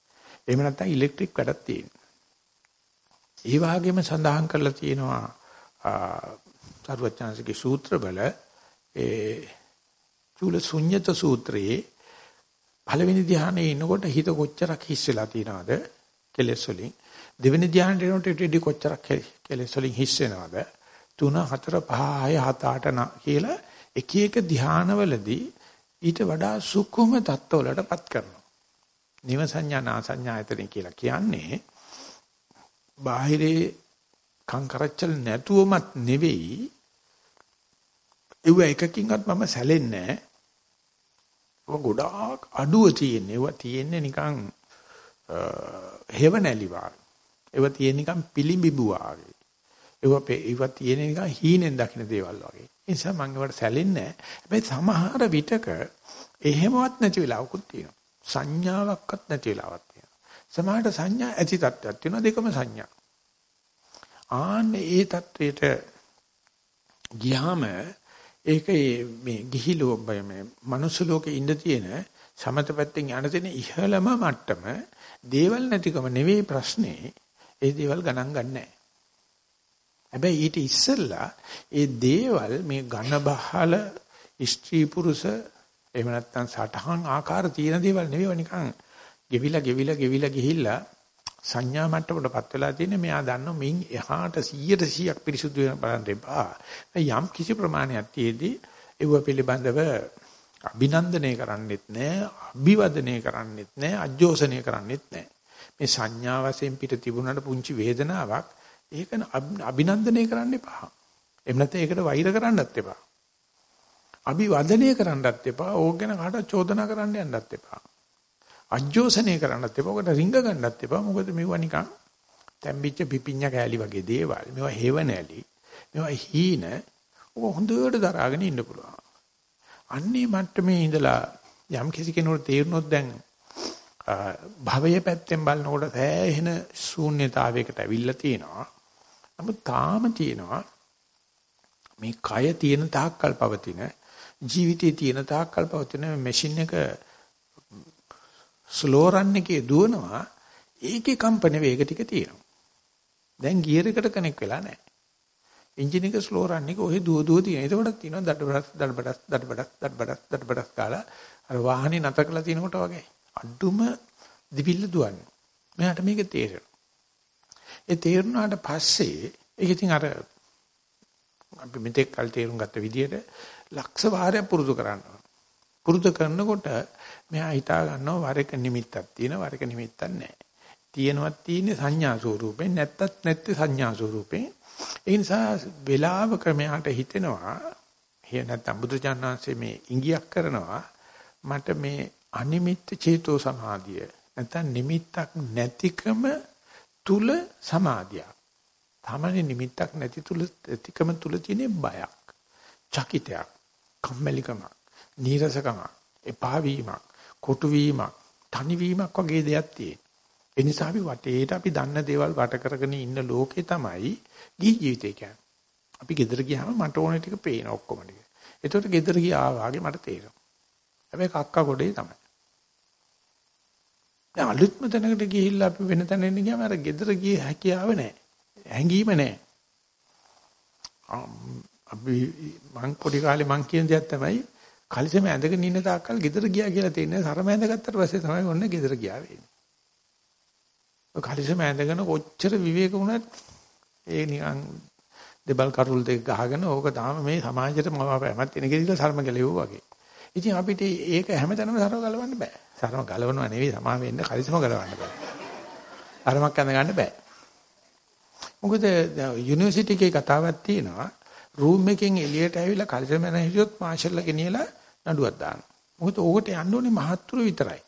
එහෙම නැත්තම් ඉලෙක්ට්‍රික් වැඩක් තියෙනවා. ඒ වගේම සඳහන් කරලා තියෙනවා සරුවචාන්සේගේ සූත්‍රවල ඒ චූල ශුන්්‍යත සූත්‍රයේ පළවෙනි ධ්‍යානයේ ඉනකොට හිත කොච්චරක් හිස් වෙලා තියෙනවද කෙලෙස් වලින් දෙවෙනි ධ්‍යානයේ එනකොට ඊට කොච්චරක් කෙලෙස් වලින් හිස් වෙනවද 3 4 5 6 7 8 කියලා එක එක ධානවලදී ඊට වඩා සුකුම தত্ত্বවලටපත් කරනවා. නිව සංඥා නා සංඥායතනෙ කියලා කියන්නේ බාහිරේ කංකරච්චල් නැතුවමත් නෙවෙයි ඒව එකකින්වත් මම සැලෙන්නේ නැහැ. ඔය ගොඩාක් අඩුව තියෙන්නේ. ඒවා තියෙන්නේ නිකන් හෙවණැලි වාගේ. ඒවා තියෙන්නේ නිකන් පිළිඹිබු වාගේ. ඒවා ඒවා තියෙන නිකන් හීනෙන් දකින්න දේවල් වගේ. ඒ නිසා මම ඒවට සැලෙන්නේ නැහැ. හැබැයි සමහර විටක එහෙමවත් නැති වෙලාවකුත් තියෙනවා. සංඥාවක්වත් නැති වෙලාවක් තියෙනවා. සමහරට සංඥා ඇති තත්ත්වයක් තියෙනවා දෙකම සංඥා. ආන්න ඒ தത്വයට ගියාම ඒක මේ ගිහි ලෝකය මේ මනුස්ස ලෝකේ ඉඳ තියෙන සමත පැත්තෙන් යන තියෙන ඉහළම මට්ටම දේවල් නැතිකම නෙවෙයි ප්‍රශ්නේ ඒ දේවල් ගණන් ගන්නෑ හැබැයි ඊට ඉස්සෙල්ලා ඒ දේවල් මේ ඝන බහල ස්ත්‍රී පුරුෂ එහෙම නැත්නම් සටහන් ආකාර තියෙන දේවල් නෙවෙයි නිකන් ගෙවිලා ගෙවිලා ගෙවිලා ගිහිල්ලා සංඥා මට්ටමකටපත් වෙලා තියෙන මෙයා දන්නවා මින් එහාට 100ට 100ක් පිරිසුදු වෙන බලන්න එපා. යම් කිසි ප්‍රමාණයක් තියේදී ඒව පිළිබඳව අභිනන්දනය කරන්නෙත් නැහැ, අභිවදනය කරන්නෙත් නැහැ, අජෝසනය කරන්නෙත් නැහැ. මේ සංඥා වශයෙන් පිට තිබුණාට පුංචි වේදනාවක් ඒක අභිනන්දනය කරන්න එපා. එහෙම නැත්නම් ඒකට වෛර කරන්නත් එපා. අභිවදනය කරන්නත් එපා. ඕක ගැන කාටවත් චෝදනා කරන්න යන්නත් එපා. අජෝසනය කරන්නත් එපා. ඔකට රිංග ගන්නත් එපා. මොකද මේවා නිකන් තැම්බිච්ච පිපිඤ්ඤ කෑලි වගේ දේවල්. මේවා හේව නැලි. මේවා හීන. ඔක හොඳට දරාගෙන ඉන්න පුළුවන්. අන්නේ මට්ටමේ ඉඳලා යම් කිසි කෙනෙකුට තේරුනොත් දැන් භවයේ පැත්තෙන් බලනකොට සෑහෙන ශූන්‍යතාවයකට ඇවිල්ලා තියෙනවා. නමුත් තාම තියෙනවා මේ කය තියෙන තාක්කල් පවතින ජීවිතයේ තියෙන තාක්කල් පවතින මැෂින් එක ස්ලෝ රන් එකේ දුවනවා ඒකේ කම්පන වේග ටික තියෙනවා. දැන් ගියර් එකට කනෙක් වෙලා නැහැ. එන්ජින් එක ස්ලෝ රන් එක ඔහෙ දුව දුව තියෙන. ඒකවලත් තියෙනවා දඩබඩස් දඩබඩස් දඩබඩස් දඩබඩස් දඩබඩස් කාලා අර වාහනේ නැතර කරලා තිනකොට වගේ. අඩුම දිවිල්ල දුවන්නේ. මෙයාට මේක තේරෙනවා. ඒ තේරුණාට පස්සේ ඒක ඉතින් අර අපි මෙතෙක් කල් තේරුම් ගත්ත විදිහට ලක්ෂ වාරයක් පුරුදු කරනවා. පුරුදු කරනකොට මෙයා හිතා ගන්නවා වර එක නිමිත්තක් තියෙන වර එක නිමිත්තක් නැහැ. තියෙනවත් තියෙන්නේ සංඥා ස්වරූපෙන් නැත්තත් නැත්තේ සංඥා ස්වරූපෙන්. ඒ නිසා වේලාවක මෙයාට හිතෙනවා එහෙ නැත්නම් බුදුචානන්සේ මේ ඉඟියක් කරනවා මට මේ අනිමිත්ත චේතෝ සමාධිය නැත්නම් නිමිත්තක් නැතිකම තුල සමාධිය. තමනේ නිමිත්තක් නැති තුල ඇතිකම තුල තියෙන බයක්, චකිතයක්, කම්මැලිකමක්, නීරසකමක්, එපා වීමක්, කොටු වීමක්, තනි වීමක් වගේ දෙයක් තියෙන. ඒ නිසා අපි වටේට අපි දන්න දේවල් වට කරගෙන ඉන්න ලෝකේ තමයි ගිහි ජීවිතය කියන්නේ. අපි ගෙදර ගියාම මට ඕන ටික පේන ඔක්කොම ටික. ඒතකොට ගෙදර ගියා වාගේ මට තේරෙනවා. හැබැයි කක්ක ගොඩේ තමයි. දැන් අලුත්ම තැනකට ගිහිල්ලා අපි වෙන තැන එන්න ගියාම අර ගෙදර ගියේ හැකියාව නැහැ. හැංගීම නැහැ. අපි මං පොඩි කාලේ මං කියන දෙයක් තමයි කලිසම ඇඳගෙන ඉන්න තාක්කල් ගෙදර ගියා කියලා තියෙන්නේ සරම ඇඳගත්තට පස්සේ තමයි ඔන්න ගෙදර ගියා වෙන්නේ. ඔය කලිසම ඇඳගෙන කොච්චර විවේක වුණත් ඒ නිකන් දෙබල් කරුල් දෙක ගහගෙන ඕක තාම මේ සමාජයට මවාපෑමක් තියෙන කෙනෙක් සරම ගැලෙව්වා වගේ. ඉතින් අපිට ඒක හැමතැනම සරව ගලවන්න බෑ. සරම ගලවනවා නෙවෙයි සමා වෙන්න කලිසම ගලවන්න බෑ. අරමක් අඳ ගන්න බෑ. මොකද යුනිවර්සිටි එකේ කතාවක් තියෙනවා. රූම් එකෙන් එළියට ඇවිල්ලා කලිසම යන හිටියොත් මාෂල්ලා ගෙනියලා නඩුවක් දානවා. මොකද ඕකට යන්න ඕනේ මහත්තුරු විතරයි.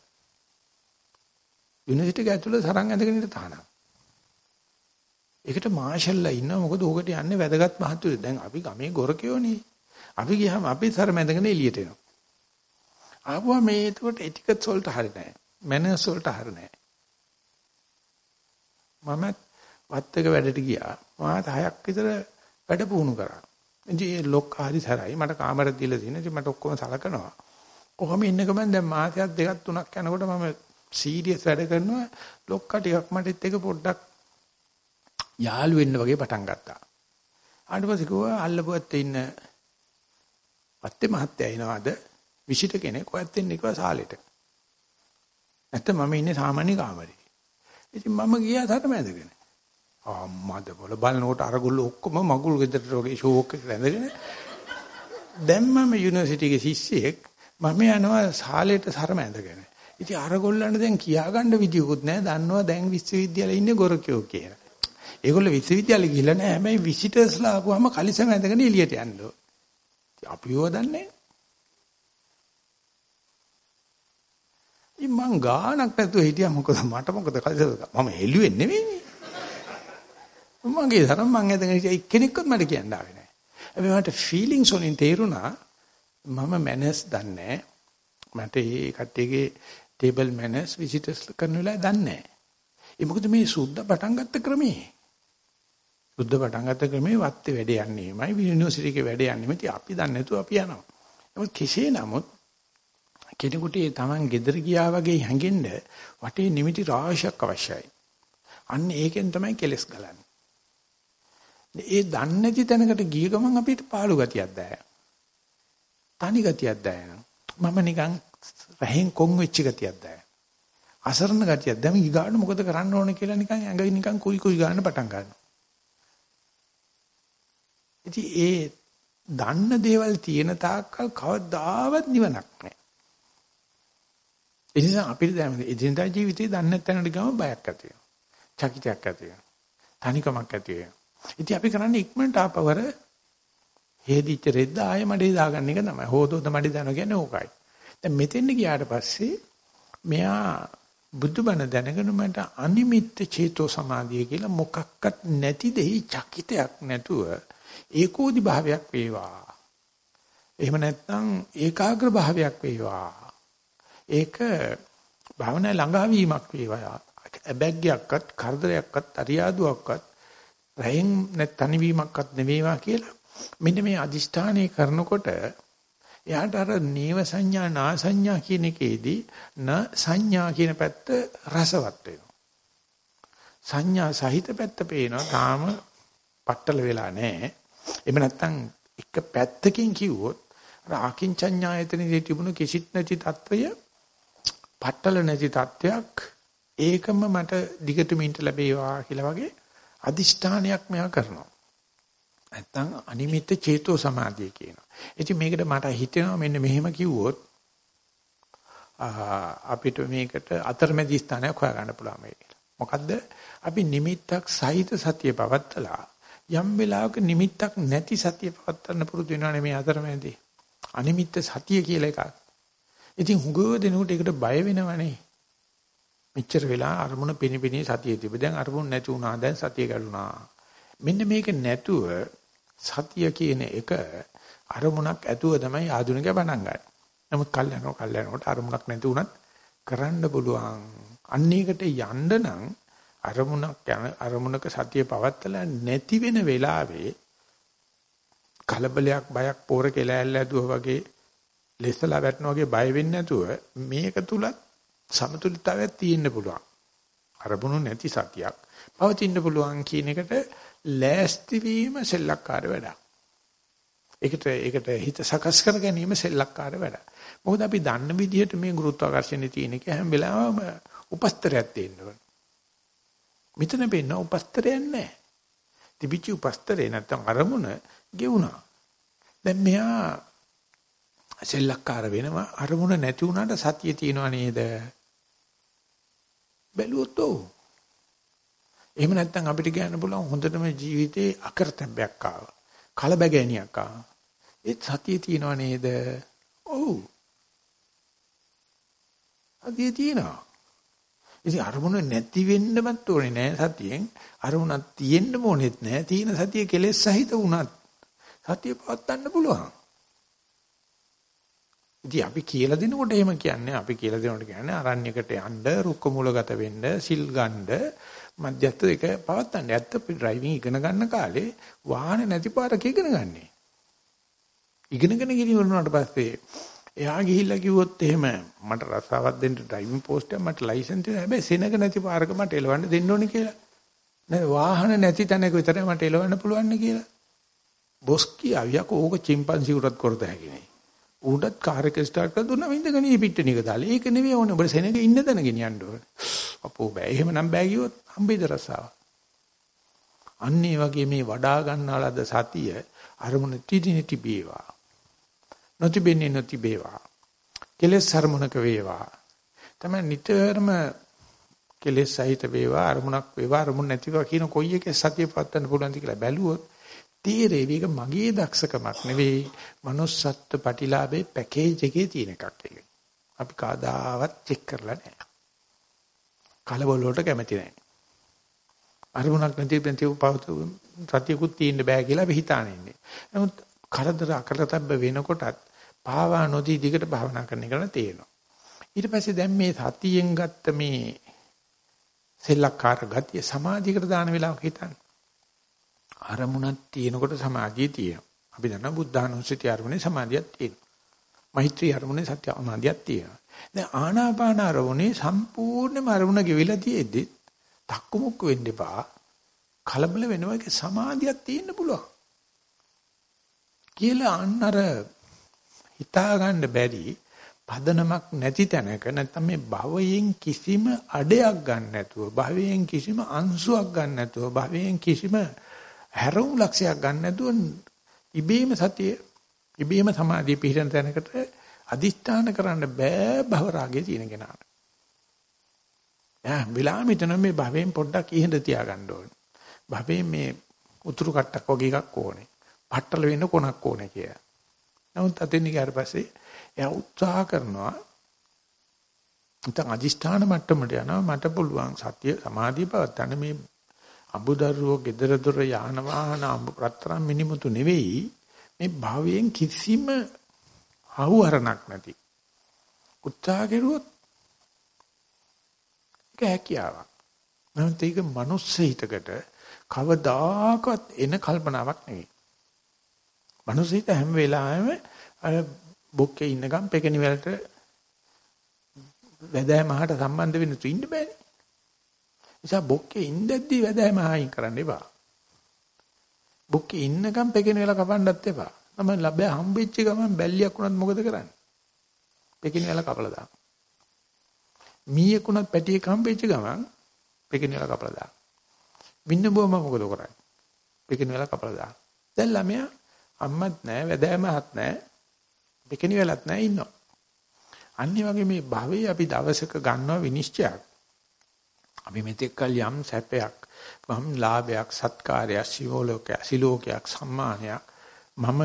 යුනිවර්සිටි එක ඇතුළේ සරන් ඇඳගෙන ඉන්න තහනම්. ඒකට මාෂල්ලා ඉන්නවා මොකද ඕකට යන්නේ වැදගත් මහත්තුරු. දැන් අපි ගමේ ගොරකියෝනේ. අපි ගියාම අපි සර මැදගෙන එළියට එනවා. ආවම මේ එතකොට එටිකට්ස් වලට හරිය නැහැ. මැනර්ස් වලට හරිය නැහැ. මම වත් එක වැඩට ගියා. මාස 6ක් විතර වැඩ පුහුණු කරා. ඉතින් ඒ ලොක් හරි සරයි මට කාමරයක් දීලා තියෙන. ඉතින් මට ඔක්කොම සලකනවා. කොහොම ඉන්න ගමන් දැන් මාසයක් දෙකක් තුනක් යනකොට මම සීරියස් වැඩ කරනවා. ලොක්කා ටිකක් මටත් එක පොඩ්ඩක් යාළු වෙන්න වගේ පටන් ගත්තා. ඊට පස්සේ කිව්වා අල්ලපුවත් ඉන්න පත්තේ මහත්තයා එනවාද? විසිට කෙනෙක් ඔයත් එන්න කිව්වා සාලෙට. නැත්නම් මම ඉන්නේ සාමාන්‍ය කාමරේ. ඉතින් මම ගියා සතමැදගෙන. අම්මද බල බලනකොට අරගොල්ලෝ ඔක්කොම මගුල් ගෙදරට වගේ ෂෝක් එකට ඇඳගෙන දැන් මම යුනිවර්සිටි එකේ ශිෂ්‍යෙක් මම යනවා සාලේට සරම ඇඳගෙන. ඉතින් අරගොල්ලන්ට දැන් කියාගන්න විදියකුත් නැහැ. දන්නවා දැන් විශ්වවිද්‍යාලේ ඉන්නේ ගොරකියෝ කියලා. ඒගොල්ලෝ විශ්වවිද්‍යාලේ ගිහිල්ලා නැහැ. හැබැයි විසිටර්ස්ලා ආපුවාම කලිසම ඇඳගෙන එළියට යන්න ඕන. අපිව දන්නේ ඉතින් මං ගානක් නැතුව හිටියා මොකද මට මොකද කලිසම මම හෙළුවේ නෙවෙයි. මගේ තරම් මං ඇදගෙන හිටිය එක්කෙනෙක්වත් මට කියන්න ආවේ නැහැ. හැබැයි මට ෆීලිංගස් වලින් තේරුණා මම මැනර්ස් දන්නේ මට මේ කට්ටියගේ ටේබල් මැනර්ස් විසිටර්ස් කරන වෙලාව දන්නේ නැහැ. ඒ මොකද මේ සුද්ධ පටන් ගත්ත ක්‍රමේ. සුද්ධ පටන් ගත්ත ක්‍රමේ වත්තේ වැඩ යන්නේමයි යුනිවර්සිටි එකේ වැඩ යන්නේම ඉතින් අපි දන්නේ නැතුව අපි යනවා. නමුත් කෙසේ නමුත් කෙනෙකුට ඒ Taman ගෙදර ගියා වගේ හැඟෙන්න වටේ නිමිති රාශියක් අවශ්‍යයි. අන්න ඒකෙන් තමයි කෙලස් ගලන්නේ. ඒ දන්නේ නැති තැනකට ගිය ගමන් අපිට පාළු ගතියක් දැනෙනවා. තනි ගතියක් දැනෙනවා. මම නිකන් රහෙන් කොන් වෙච්ච ගතියක් දැනෙනවා. අසරණ ගතියක් දැන් ඊගාට මොකද කරන්න ඕන කියලා නිකන් ඇඟ නිකන් කුයි කුයි ගන්න පටන් ගන්නවා. ඉතින් ඒ දන්න දේවල් තියෙන තාක්කල් කවදාවත් නිවනක් නැහැ. ඒ නිසා අපිට දැන් එදිනදා ජීවිතේ දන්නේ නැත්නම් ගම බයක් ඇති වෙනවා. චකිතයක් ඇති වෙනවා. තනිකමක් ඇති වෙනවා. ඉතින් අපි කරන්නේ ඉක්මනට ආපවර හේදිච්ච රෙද්ද ආයෙ මඩේ දාගන්න එක තමයි. හොදෝද මඩේ දානවා කියන්නේ ඕකයි. දැන් මෙතෙන් ගියාට පස්සේ මෙයා බුදුබණ දැනගෙන මට අනිමිත්ත චේතෝ සමාධිය කියලා මොකක්වත් නැති දෙහි චකිතයක් නැතුව ඒකෝදි භාවයක් වේවා. එහෙම නැත්නම් ඒකාග්‍ර භාවයක් වේවා. ඒක භාවනා ළඟා වීමක් වේවා. අබැග්ගයක්වත් කරදරයක්වත් අරියාදුවක්වත් රැයෙන් තනිවීමක්වත් නෙවේවා කියලා මෙන්න මේ අදිෂ්ඨානය කරනකොට එයාට අර නීව සංඥා නා සංඥා කියන එකේදී න සංඥා කියන පැත්ත රසවත් වෙනවා. සංඥා සහිත පැත්ත පේනවා තාම පట్టල වෙලා නැහැ. එහෙම නැත්නම් එක පැත්තකින් කිව්වොත් අර ආකින්චඤ්ඤායතනයේ තිබුණු කිසිත් නැති తত্ত্বය පట్టල නැති තත්වයක් ඒකම මට දිගටම ඉන්න ලැබේවා කියලා වගේ අදිෂ්ඨානයක් මෙයා කරනවා. නැත්තම් අනිමිත්ත චේතෝ සමාධිය කියනවා. ඉතින් මේකට මට හිතෙනවා මෙන්න මෙහෙම කිව්වොත් අපිට මේකට අතරමැදි ස්ථානයක් හොයාගන්න පුළුවන් මේ කියලා. මොකද්ද? අපි නිමිත්තක් සහිත සතිය පවත්තලා යම් වෙලාවක නිමිත්තක් නැති සතිය පවත්තන්න පුරුදු වෙනවනේ මේ අතරමැදි. අනිමිත්ත සතිය කියලා එකක්. ඉතින් හුඟව දෙනකොට ඒකට බය වෙනවනේ. මෙච්චර වෙලා අරමුණ පිනිපිනි සතිය තිබෙ. දැන් අරමුණ නැති වුණා. දැන් සතිය ගැළුණා. මෙන්න මේක නැතුව සතිය කියන එක අරමුණක් ඇතුව තමයි ආධුනික පණන් ගන්න. නමුත් කල් යනවා කල් යනකොට අරමුණක් නැති වුණත් කරන්න පුළුවන්. අන්න ඒකට යන්න නම් අරමුණක් යන අරමුණක සතිය පවත්තලා නැති වෙන වෙලාවේ කලබලයක් බයක් පෝර කෙලැල්ල ඇදුවා වගේ ලෙස්සලා වැටෙනා වගේ බය වෙන්නේ නැතුව මේක තුලත් සමතුලිතතාවයක් තියෙන්න පුළුවන්. අරමුණු නැති සතියක් පවතින්න පුළුවන් කියන එකට ලෑස්ති වීම සෙල්ලක්කාර වැඩක්. ඒකට ඒකට හිත සකස් කර ගැනීම සෙල්ලක්කාර වැඩක්. මොකද අපි දන්න විදිහට මේ ගුරුත්වාකර්ෂණයේ තියෙන එක හැම වෙලාවෙම උපස්තරයක් තියෙන්න ඕන. මෙතන වෙන්න උපස්තරයක් නැහැ. තිබිච්ච උපස්තරේ නැත්තම් අරමුණ ගෙවුනා. දැන් මෙයා සෙල්ලක්කාර වෙනවා. අරමුණ නැති වුණාට සතිය තියෙනව නේද? බැලුවොත් ඔව්. එහෙම නැත්නම් අපිට කියන්න පුළුවන් හොඳටම ජීවිතේ අකරතැබ්බයක් ආවා. කලබගෑනියක් ආවා. ඒත් සතිය තියෙනව නේද? ඔව්. අදිය තියෙනවා. ඉතින් අරමුණ නැති වෙන්නමත් ඕනේ නෑ සතියෙන්. අරමුණක් තියෙන්න ඕනෙත් නෑ. තියෙන සතිය කෙලෙස් සහිත වුණත් සතිය පවත්වන්න පුළුවන්. ඉතින් අපි කියලා දෙනකොට එහෙම කියන්නේ අපි කියලා දෙනකොට කියන්නේ අරණ්‍යකට යන්න, රුක්ක මූලගත වෙන්න, සිල් ගන්න, මධ්‍යස්ථ එක පවත්තන්න. ඇත්ත ඩ්‍රයිවිං ඉගෙන ගන්න කාලේ වාහන නැති පාරක ඉගෙන ගන්නේ. ඉගෙනගෙන ගිහින් වුණාට පස්සේ එයා ගිහිල්ලා කිව්වොත් එහෙම මට රස්සාවක් දෙන්න ඩ්‍රයිවිං පෝස්ට් එක මට ලයිසන්ස් තියෙනවා. හැබැයි සෙනග නැති පාරක මට එලවන්න දෙන්න ඕනේ කියලා. නේද? වාහන නැති තැනක විතරයි මට එලවන්න පුළුවන් කියලා. බොස් කියාවියක ඕක චිම්පන්සි උරත් කරත හැකි නේ. ඌටත් කාර් එක ස්ටාර්ට් කරලා දුන්නා වින්දගෙන ඊ පිට්ටනික දාලා. ඒක නෙවෙයි ඕනේ. ඔබ සෙනගේ ඉන්න තැන ගෙනියන්න ඕනේ. අපෝ බෑ. එහෙමනම් බෑ කිව්වොත් හම්බෙයිද රසාව. අන්න ඒ වගේ මේ වඩා ගන්නාලද සතිය අරමුණ තිදින තිබේවා. නොතිබෙන්නේ නොතිබේවා. කෙලෙස් අරමුණක වේවා. තමයි නිතරම කෙලෙස් සහිත වේවා අරමුණක් වේවා අරමුණ නැතිවා කියන කොයි එකේ සතිය පවත්වන්න පුළුවන්ද කියලා බැලුවොත් තේරෙවි ඒක මගේ දක්ෂකමක් නෙවෙයි manussත්ත්ව ප්‍රතිලාභේ පැකේජ් එකේ තියෙන එකක් ඒක. අපි කාදාවත් චෙක් කරලා නැහැ. කලබල වලට කැමති නැහැ. අරමුණක් නැති ප්‍රතිව පවතු සතියකුත් තියෙන්න බෑ කියලා අපි හිතාන ඉන්නේ. නමුත් කරදර අකලතබ්බ වෙනකොටත් පාවා නොදී දිගට භාවනා කරන එක තේරෙනවා. ඊට පස්සේ දැන් මේ සතියෙන් ගත්ත මේ සෙල්ලක්කාර ගතිය සමාධියකට දාන වෙලාවක හිතන්න. අරමුණක් තියෙනකොට සමාධිය තියෙනවා. අපි දන්නවා බුද්ධානුස්සතිය අරමුණේ සමාධියක් තියෙනවා. මෛත්‍රී අරමුණේ සත්‍ය සමාධියක් තියෙනවා. දැන් ආනාපාන අරමුණේ සම්පූර්ණයෙන්ම අරමුණ ගෙවිලා තියෙද්දි තක්කුමුක්ක වෙන්න එපා. කලබල වෙනවා ඒක සමාධියක් තියෙන්න පුළුවන්. කියලා අන්න අර හිතා ගන්න බැරි පදනමක් නැති තැනක නැත්නම් මේ භවයෙන් කිසිම අඩයක් ගන්න නැතුව භවයෙන් කිසිම අංශුවක් ගන්න නැතුව භවයෙන් කිසිම හැරවුම් ලක්ෂයක් ගන්න නැතුව ඉබේම සතිය ඉබේම සමාධිය පිහිටන තැනකට අදිස්ථාන කරන්න බෑ භව රාගයේ තියෙන කෙනාට. යා විලාමිතන මේ භවෙන් පොඩ්ඩක් ඉහෙඳ තියාගන්න ඕනේ. භවෙන් මේ උතුරු කට්ටක් වගේ එකක් ඕනේ. පట్టල වෙන්න කොනක් ඕනේ කියලා. නමුත් අතෙන් ගියාට පස්සේ එයා උත්සාහ කරනවා නැත්නම් අදිෂ්ඨාන මට්ටමට යනවා මට පුළුවන් සත්‍ය සමාධිය පවත්තන්න මේ අබුදරුවෝ gedara dora යාන වාහන රත්තරන් මිනිමුතු නෙවෙයි මේ භාවයෙන් කිසිම අහුවරණක් නැති උත්සාහ කෙරුවොත් ඒක හැකියාවක්. නමුත් ඒක මනුස්ස හිතකට කවදාකවත් එන කල්පනාවක් නෙවෙයි. මනුස්ස හිත හැම වෙලාවෙම අර බොක්කේ ඉන්නකම් පෙකණි වලට වැදෑමහට සම්බන්ධ වෙන්න තු ඉන්න බෑනේ. නිසා බොක්කේ ඉඳද්දි වැදෑම ආයින් කරන්න එපා. බොක්කේ ඉන්නකම් පෙකෙන වෙලා කපන්නත් එපා. මම ලැබෑ හම්බෙච්ච ගමන් බැල්ලියක් වුණත් මොකද කරන්නේ? පෙකෙන වෙලා කපලා දාන්න. මීයක් වුණත් පැටියෙක් හම්බෙච්ච ගමන් පෙකෙන වෙලා කපලා දාන්න. වින්න බොම මොකද කරන්නේ? පෙකෙන වෙලා කපලා දාන්න. දැන් ළමයා අම්මත් නැහැ, වැදෑමත් නැහැ. පෙකෙන වෙලත් නැහැ ඉන්නවා. අනිත් වගේ මේ භවයේ අපි දවසක ගන්නවා විනිශ්චයක්. අපි මෙතෙක් කල් යම් සැපයක් මම ලාභයක් සත්කාරයක් සිවෝලෝකයක් සිලෝකයක් සම්මානයක් මම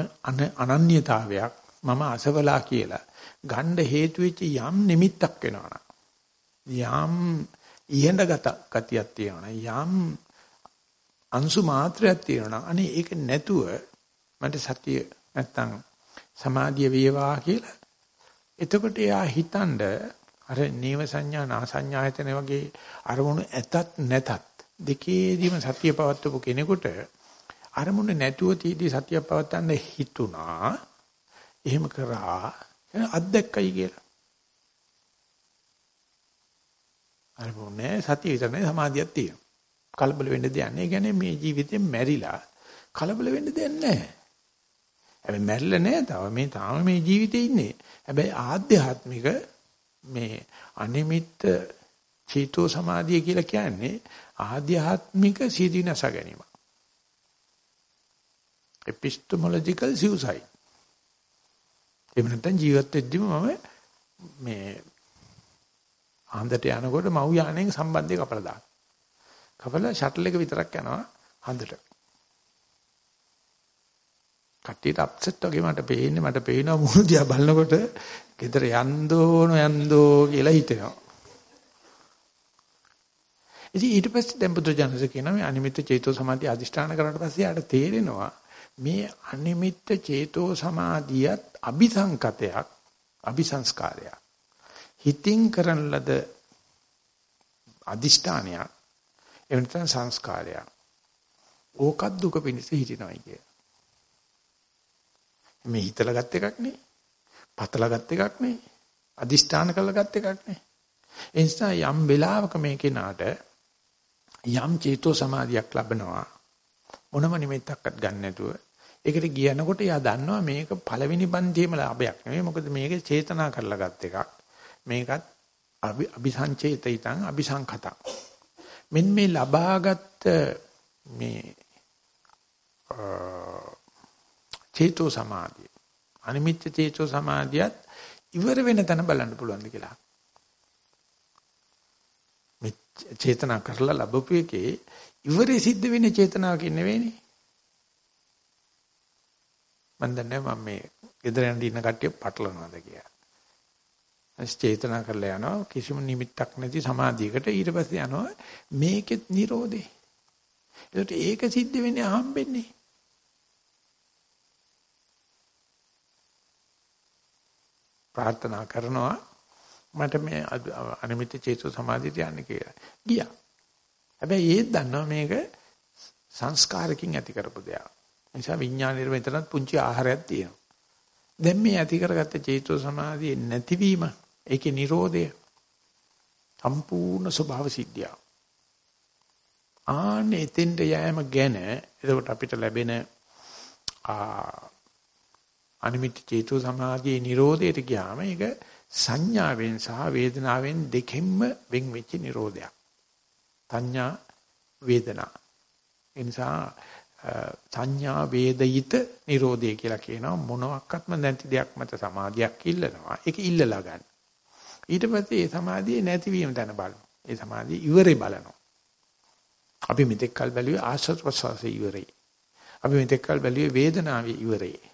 අනන්‍යතාවයක් මම අසවලා කියලා ගණ්ඩ හේතු වෙච්ච යම් නිමිත්තක් වෙනවා යම් ඉහෙඳ ගත ගතියක් තියෙනවා යම් අංශු මාත්‍රයක් තියෙනවා අනේ ඒක නැතුව මට සතිය නැත්තම් සමාධිය වේවා කියලා එතකොට එයා හිතනද අර නේව සංඥා නා සංඥායතන වගේ අරමුණු ඇතත් නැතත් දෙකේදීම සතිය පවත්වපු කෙනෙකුට අරමුණ නැතුව තීදී සතිය පවත්වන්න හිතුණා එහෙම කරා අත්දැක්කයි කියලා අරමුණේ සතිය විතරනේ සමාධියක් තියෙනවා කලබල වෙන්න දෙයක් නැහැ. ඒ කියන්නේ මේ ජීවිතේ මැරිලා කලබල වෙන්න දෙයක් නැහැ. හැබැයි මැරිලා නැහැ තව මේ තාම මේ ජීවිතේ ඉන්නේ. හැබැයි ආධ්‍යාත්මික මේ අනිමිත්ත චේතෝ සමාධිය කියලා කියන්නේ ආධ්‍යාත්මික සීදීනස ගැනීම. epistemological suicide. එහෙම නැත්නම් ජීවත් වෙද්දිම මම මේ හන්දට යනකොට මව් යානෙන් සම්බන්ධය කපලා දානවා. කපලා ෂටල් එක විතරක් යනවා හන්දට. කට්ටියට අප්සෙට් වගේ මට පේන්නේ මට පේනවා මුහුණ දිහා බලනකොට ගෙදර යන්දෝන යන්දෝ කියලා හිතෙනවා. ඉතින් ඊට පස්සේ දැන් බුදු ජානස කියන මේ අනිමිත්ත චේතෝ සමාධිය අදිෂ්ඨාන කරාට පස්සේ යාට තේරෙනවා මේ අනිමිත්ත චේතෝ සමාධියත් අபிසංකතයක් අபிසංස්කාරයක්. හිතින් කරන ලද අදිෂ්ඨානයක් එවනතන සංස්කාරයක්. ඕකත් දුක පිණිස හිටිනවයි කිය. මේ හිතලා ගත් එකක් නේ. පතලා ගත් එකක් නේ. අදිෂ්ඨාන කරලා ගත් එකක් නේ. ඒ නිසා යම් වෙලාවක මේ කෙනාට යම් චේතෝ සමාධියක් ලැබෙනවා මොනම නිමිත්තක්වත් ගන්න නැතුව ඒකට ගියනකොට එයා දන්නවා මේක පළවෙනි පන්තියේම ලාභයක් නෙවෙයි මොකද මේක චේතනා කරලා ගත් එකක් මේකත් අபிසංචේතිතං අபிසංකතං මෙන්න මේ ලබාගත් මේ චේතෝ සමාධිය අනිමිත්‍ය චේතෝ සමාධියත් ඉවර වෙන තැන බලන්න පුළුවන්ද කියලා. මේ චේතනා කරලා ලැබපු එකේ ඉවරේ සිද්ධ වෙන්නේ චේතනාවකින් නෙවෙයිනේ. මම දන්නේ මම මේ ගෙදර යන ඉන්න කට්ටිය පටලනවාද කියලා. අස් චේතනා කරලා යනවා කිසිම නිමිත්තක් නැති සමාධියකට ඊට පස්සේ යනවා මේකෙත් Nirodhe. ඒකට ඒක සිද්ධ වෙන්නේ අහම්බෙන්නේ. ප්‍රාර්ථනා කරනවා මට මේ අනිමිත් චේතෝ සමාධියට යන්න කියලා. ගියා. හැබැයි ඒත් දන්නවා මේක සංස්කාරකින් ඇති කරපු දෙයක්. නිසා විඥානෙට මෙතනත් පුංචි ආහාරයක් තියෙනවා. දැන් මේ ඇති කරගත්ත චේතෝ සමාධියේ නැතිවීම ඒකේ Nirodha සම්පූර්ණ ස්වභාව සිද්ධිය. ආන්නේ එතෙන්ට යෑම ගැන එතකොට අපිට ලැබෙන අනිමිත් චේතෝ සමාධියේ Nirodheට ගියාම ඒක සංඥාවෙන් සහ වේදනාවෙන් දෙකෙන්ම වෙන් වෙච්ච Nirodhayak. සංඥා වේදනා. ඒ නිසා සංඥා වේදිත Nirodhe කියලා කියනවා මොනවාක්වත්ම නැති දෙයක් මත සමාධියක් ඉල්ලනවා. ඒක ඉල්ලලා ගන්න. ඊට පස්සේ ඒ සමාධියේ නැතිවීම දැන බලනවා. ඒ සමාධිය ඉවරේ බලනවා. අපි මෙතෙක් කල් බැලුවේ ආශ්‍රත් ප්‍රසවාසයේ ඉවරේ. අපි මෙතෙක් කල් බැලුවේ වේදනාවේ ඉවරේ.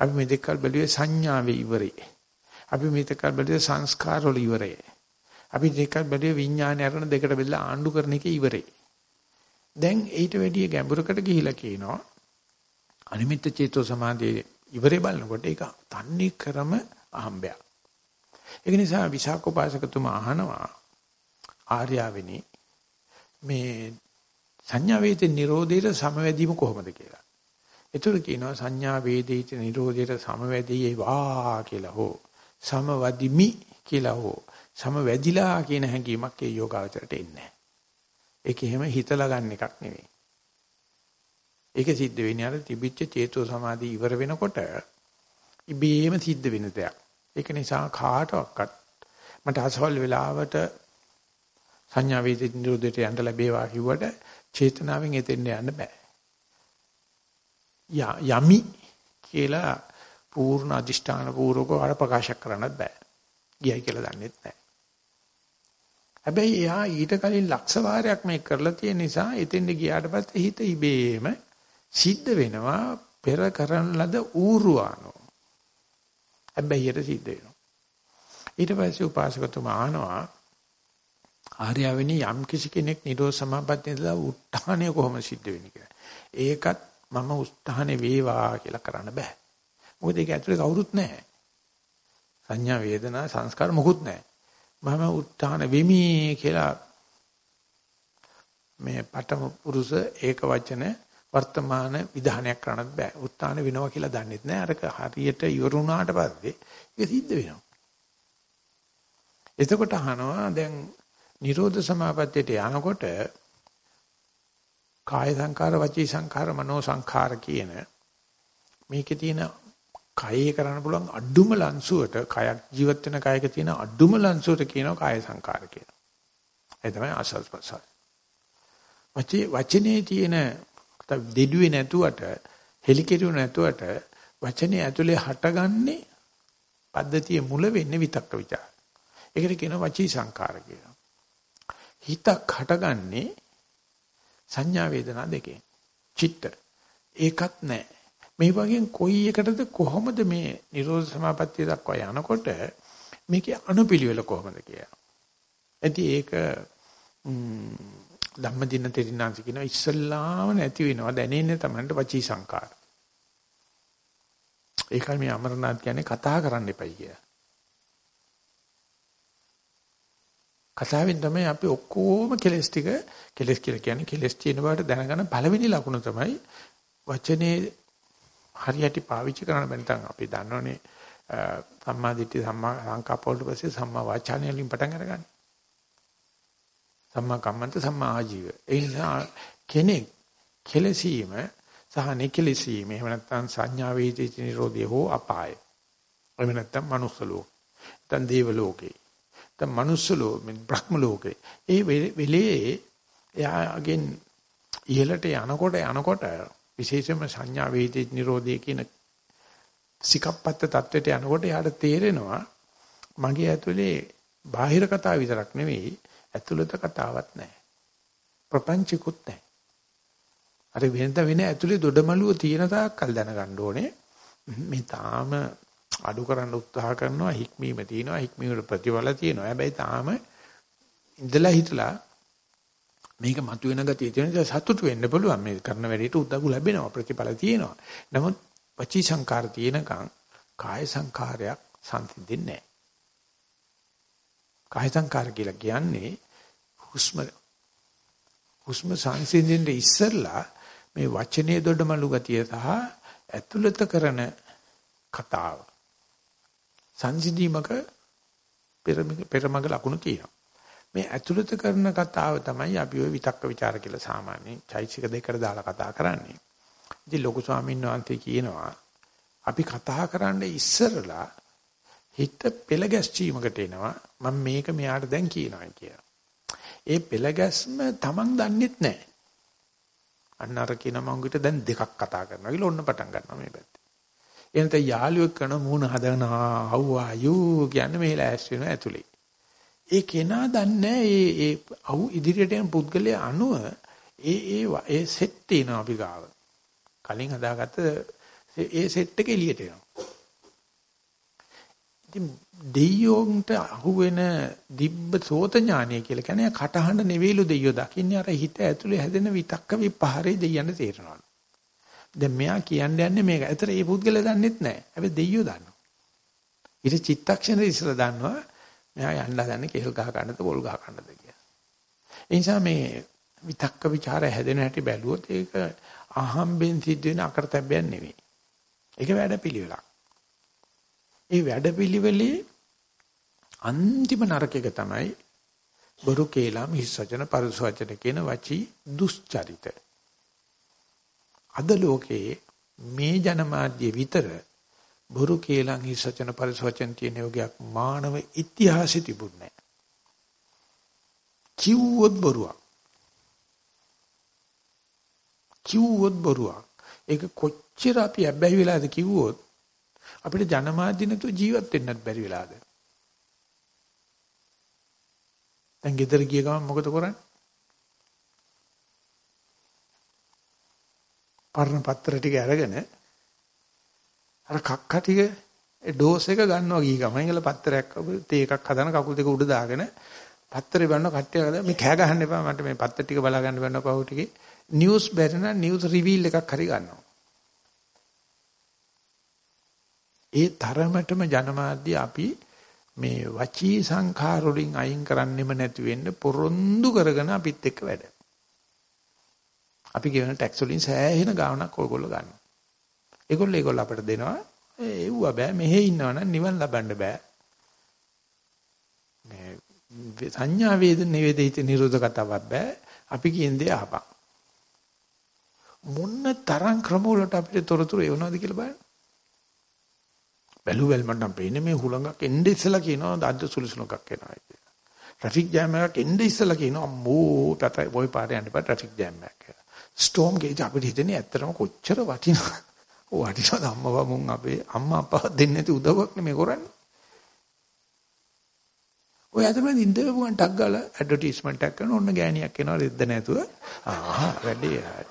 අපි මේ දෙකල් බැලුවේ සංඥාවේ ඉවරේ. අපි මේ දෙකල් බැලුවේ සංස්කාර වල ඉවරේ. අපි දෙකක් බැලුවේ විඥානය අරන දෙකට බෙදලා ආණ්ඩු කරන එක ඉවරේ. දැන් ඊට වැඩිය ගැඹුරකට ගිහිලා කියනවා අනිමිත්ත චේතෝ සමාධියේ ඉවරේ බලනකොට ඒක තන්නේ ක්‍රම අහම්බයක්. ඒක නිසා විසාකෝපාසකතුමා අහනවා ආර්යාවෙනි මේ සංඥා වේද නිරෝධයට සමවැදීම කොහොමද කියලා. ඒතර කියනවා සංඥා වේදිත නිරෝධයට සමවැදී වා කියලා හෝ සමවදිමි කියලා හෝ සමවැදිලා කියන හැඟීමක් ඒ යෝගාවචරයට එන්නේ නැහැ. ඒක එහෙම හිතලා ගන්න එකක් නෙවෙයි. ඒක සිද්ධ වෙන්නේ අර තිබිච්ච චේතෝ සමාධි ඉවර වෙනකොට ඉබේම සිද්ධ වෙන දෙයක්. ඒක නිසා කාටවත් මට අසවල් වෙලාවට සංඥා වේදිත නිරෝධයට යන්න ලැබේවා කිව්වට චේතනාවෙන් එතෙන්න යන්න බෑ. යමි කියලා පූර්ණ අදිෂ්ඨාන පූර්වකව අර ප්‍රකාශ කරන්නත් බෑ. ගියයි කියලා දන්නෙත් නෑ. හැබැයි එයා ඊට කලින් ලක්ෂ වාරයක් මේක කරලා තියෙන නිසා එතෙන්ද ගියාට පස්සේ හිත ඉබේම සිද්ධ වෙනවා පෙර කරන ලද ඌරුවානෝ. හැබැයි ඊට සිද්ධ වෙනවා. ඊට පස්සේ උපාසකතුමා අහනවා ආර්යවෙනි යම් කිසි කෙනෙක් නිරෝධ සමාපත්තියදලා උත්හානය කොහොම සිද්ධ වෙන්නේ කියලා. ඒකත් මම උත්හානේ වේවා කියලා කරන්න බෑ. මොකද ඒක ඇතුලේ කවුරුත් නැහැ. සංඥා වේදනා සංස්කාර මොකුත් නැහැ. මම උත්හාන වෙමි කියලා මේ පඨම පුරුෂ ඒක වචන වර්තමාන විධානයක් කරන්නත් බෑ. උත්හාන වෙනවා කියලා දන්නෙත් නෑ. අරක හරියට ඉවරුණාට පස්සේ ඒක සිද්ධ වෙනවා. එතකොට අහනවා දැන් නිරෝධ සමාපත්තියට යනකොට කාය සංකාර වචී සංකාර මනෝ සංකාර කියන මේකේ තියෙන කයේ කරන්න පුළුවන් අඩුම ලන්සුවට කයක් ජීවත් වෙන කයක තියෙන අඩුම ලන්සුවට කියනවා කාය සංකාර කියලා. ඒ තමයි ආසස් ප්‍රසාර. වචේ වචනේ තියෙන දෙඩුවේ නැතුවට හෙලිකිරුව නැතුවට වචනේ ඇතුලේ හටගන්නේ පද්ධතිය මුල වෙන්නේ විතක්ක ਵਿਚාර. ඒකට කියනවා වචී සංකාර කියලා. හිතක් හටගන්නේ සංඥා වේදනා දෙකෙන්. චිත්ත. ඒකත් නැහැ. මේ වගේ කොයි එකටද කොහොමද මේ නිරෝධ සමාපත්තිය දක්වා යනකොට මේකේ අනුපිළිවෙල කොහොමද කියලා. ඇති ඒක ධම්මදින තෙරිනාංශ කියන ඉස්සල්ලාම නැති වෙනවා දැනෙන්නේ Tamanට වචී සංකාර. ඒකයි මේ අමරනාත් කියන්නේ කතා කරන්න එපයි කියලා. කතාවෙන් තමයි අපි ඔක්කොම කෙලස් ටික කෙලස් කියලා කියන්නේ කෙලස් තියෙන බවට දැනගන්න පළවෙනි ලකුණ තමයි වචනේ හරියට පාවිච්චි කරන්න බැරි නැත්නම් අපි දන්නවනේ සම්මා දිට්ඨි සම්මා සංකප්ප වලට පස්සේ සම්මා වාචාණය වලින් පටන් අරගන්නේ. සම්මා කම්මන්ත සම්මා ආජීව. ඒ නිසා කෙනෙක් කෙලසීම සහ නිකලසීම එහෙම නැත්නම් සංඥා වේදිත නිරෝධය හෝ අපාය. එහෙම නැත්නම් මනුස්ස ලෝක. නැත්නම් දේව ලෝකේ. නැත්නම් මනුස්ස ලෝකෙ බ්‍රහ්ම ලෝකේ. ඒ වෙලේ එයාගෙන් ඉහළට යනකොට යනකොට විශේෂම සංඥා වේදේ නිරෝධය කියන සිකප්පත්ත தത്വෙට යනකොට එයාට තේරෙනවා මගේ ඇතුලේ බාහිර කතා විතරක් නෙවෙයි ඇතුළත කතාවක් නැහැ. ප්‍රපංචිකුත් නැහැ. අර වෙනද වෙන ඇතුලේ දොඩමලුව තියෙන තාක්කල් දැනගන්න ඕනේ. මේ තාම අඩු කරන්න උත්සාහ කරනවා හික්මීම තියෙනවා හික්මීමේ ප්‍රතිඵල තියෙනවා. හැබැයි තාම ඉඳලා හිටලා මේක මතුවෙන ගතිය තියෙන නිසා සතුටු වෙන්න පුළුවන් මේ කරන වැඩේට උදව් ලැබෙනවා ප්‍රතිඵල තියෙනවා. නමුත් වචී සංකාර තියෙනකන් කාය සංකාරයක් සංසිඳෙන්නේ නැහැ. කාය සංකාර කියලා කියන්නේ හුස්ම හුස්ම සංසිඳෙන්න ඉස්සෙල්ලා මේ වචනේ දොඩමලු ගතිය සහ ඇතුළත කරන කතාව සංසිඳීමක පෙරමග ලකුණු තියෙනවා. මේ ඇතුළත කරන කතාව තමයි අපි ওই විතක්ක ਵਿਚාර කියලා සාමාන්‍ය චෛසික දෙකට දාලා කතා කරන්නේ. ඉතින් ලොකු ස්වාමීන් වහන්සේ කියනවා අපි කතා කරන්න ඉස්සරලා හිත පෙළ ගැස්චීමකට එනවා මම මේක මෙයාට දැන් කියනවා කියලා. ඒ පෙළ ගැස්ම Taman දන්නෙත් නැහැ. අන්න අර කියන මංගිට දැන් දෙකක් කතා කරනවා කියලා ඔන්න පටන් ගන්නවා මේ පැත්ත. එනත යාළුවෙක් කරන මූණ හදනවා how are you කියන්නේ මේ ලෑස්ති වෙනවා ඇතුලේ. ඒ කෙනා දන්නේ ඒ ඒ අවු ඉදිරියට යන පුද්ගලයා අනුව ඒ ඒ ඒ සෙට් තියෙනවා අපි ගාව. කලින් හදාගත්ත ඒ සෙට් එක එළියට එනවා. ඉතින් දෙයියෝන්ට අහුවෙන දිබ්බ සෝත ඥානය කියලා කියන්නේ කටහඬ නෙවෙයිලු දෙයියෝ දකින්නේ අර හිත ඇතුලේ හැදෙන විතක්ක විපහරේ දෙයියන්ට තේරෙනවා. දැන් මෙයා කියන්නේ යන්නේ මේක. ඒතර මේ පුද්ගලයා දන්නෙත් නැහැ. හැබැයි දෙයියෝ දන්නවා. ඊට චිත්තක්ෂණේ ඉස්සලා දන්නවා මෙයා යන්න හදන්නේ කෙල් ගහ ගන්නද පොල් ගහ ගන්නද කියලා. ඒ නිසා මේ විතක්ක ਵਿਚාර හැදෙන හැටි බැලුවොත් ඒක අහම්බෙන් සිද්ධ වෙන අකරතැබ්බයක් නෙවෙයි. ඒක වැඩපිළිවෙලක්. ඒ වැඩපිළිවෙලේ අන්තිම නරක එක තමයි බොරු කේලම් හිස් වචන පරිස වචන කියන වචී දුස්චරිත. අද ලෝකයේ මේ ජනමාධ්‍ය විතර බොරු කේලම් හිස් වචන පරිස වචන තියෙන යෝගයක් මානව ඉතිහාසෙ තිබුණේ නැහැ. කිව්වොත් බොරුවක්. කිව්වොත් බොරුවක්. ඒක කොච්චර අපි අබ්බැහි වෙලාද කිව්වොත් අපිට ජනමාධ්‍ය නැතුව ජීවත් වෙන්නත් බැරි වෙලාද? දැන් ගෙදර ගිය ගමන් මොකද කරන්නේ? පරණ පත්‍ර ටික අරගෙන අර කක්ක ටික ඩෝස් එක ගන්නවා ගිය ගමන්. ඉංගල පත්‍රයක් තේ එකක් හදන කකුල් දෙක උඩ දාගෙන පත්‍රේ බලන කට්ටිය හදලා මේ කෑ ගහන්න එපා මට මේ පත්‍ර ටික බලා ගන්න බෑ නෝ ටිකේ. නිවුස් බැරි නම් නිවුස් රිවීල් එකක් හරි ගන්නවා. ඒ තරමටම ජනමාධ්‍ය අපි මේ වචී සංඛාර වලින් අයින් කරන්නෙම නැති වෙන්න පොරොන්දු කරගෙන අපිත් එක්ක වැඩ. අපි ගෙවන ටැක්ස් වලින් සෑහෙන ගාණක් ඔයගොල්ලෝ ගන්නවා. ඒගොල්ලෝ ඒගොල්ලෝ අපිට දෙනවා ඒව බෑ මෙහෙ ඉන්නවනම් නිවන් ලබන්න බෑ. මේ සංඥා වේද නිවේදිත නිරෝධ කතාවක් බෑ. අපි කියන දේ අහපන්. මොන්න තරම් ක්‍රම වලට අපිට තොරතුරු එවනවද කියලා බලන්න. බැලුවල් මට පේන්නේ මේ හුලඟක් එන්නේ ඉස්සලා කියනවා දද්ද සුළුසුලුකක් එනවා කියලා. ට්‍රැෆික් ජෑම් එකක් එන්නේ ඉස්සලා කියනවා අම්මෝ තත ওই පාරේ යන්න බෑ ට්‍රැෆික් ජෑම් එකක් කියලා. ස්ටෝම් ගේජ් අපිට හිතන්නේ ඇත්තටම කොච්චර වටිනවද? වටිනවද අම්මා මුන් අපේ අම්මා අප්පා දෙන්නේ නැති උදව්වක් නෙමෙයි කරන්නේ. ඔය අතරමැද ඉඳපුවන් ටක් ගාලා ඇඩ්වර්ටයිස්මන්ට් එකක් කරන ඕන්න ගෑණියක් එනවා රෙද්ද නැතුව. ආහා වැඩේ හරි.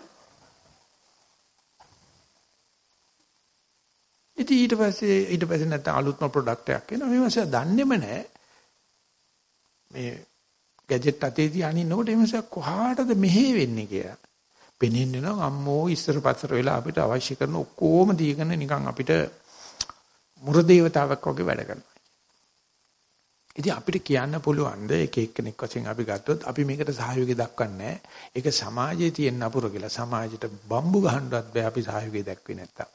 ඉතින් ඊට පස්සේ ඊට පස්සේ නැත්නම් අලුත්ම ප්‍රොඩක්ට් එකක් එනවා. මේ මාසය දන්නේම නැහැ. මේ ගැජට් අතේ තියාගෙන ඉන්නකොට මේ මාසය කොහාටද මෙහෙ වෙන්නේ කියලා. පෙනෙන්නේ නම් අම්මෝ ඉස්සර පස්සර වෙලා අපිට අවශ්‍ය කරන ඔක්කොම දීගෙන නිකන් අපිට මුරදේවතාවක් වගේ වැඩ කරනවා. ඉතින් අපිට කියන්න පුළුවන් ද එක එක්කෙනෙක් වශයෙන් අපි ගත්තොත් අපි මේකට සහයෝගය දක්වන්නේ ඒක සමාජයේ තියෙන අපුර කියලා සමාජයට බම්බු ගහන්නවත් බෑ අපි සහයෝගය දැක්වේ නැත්තම්.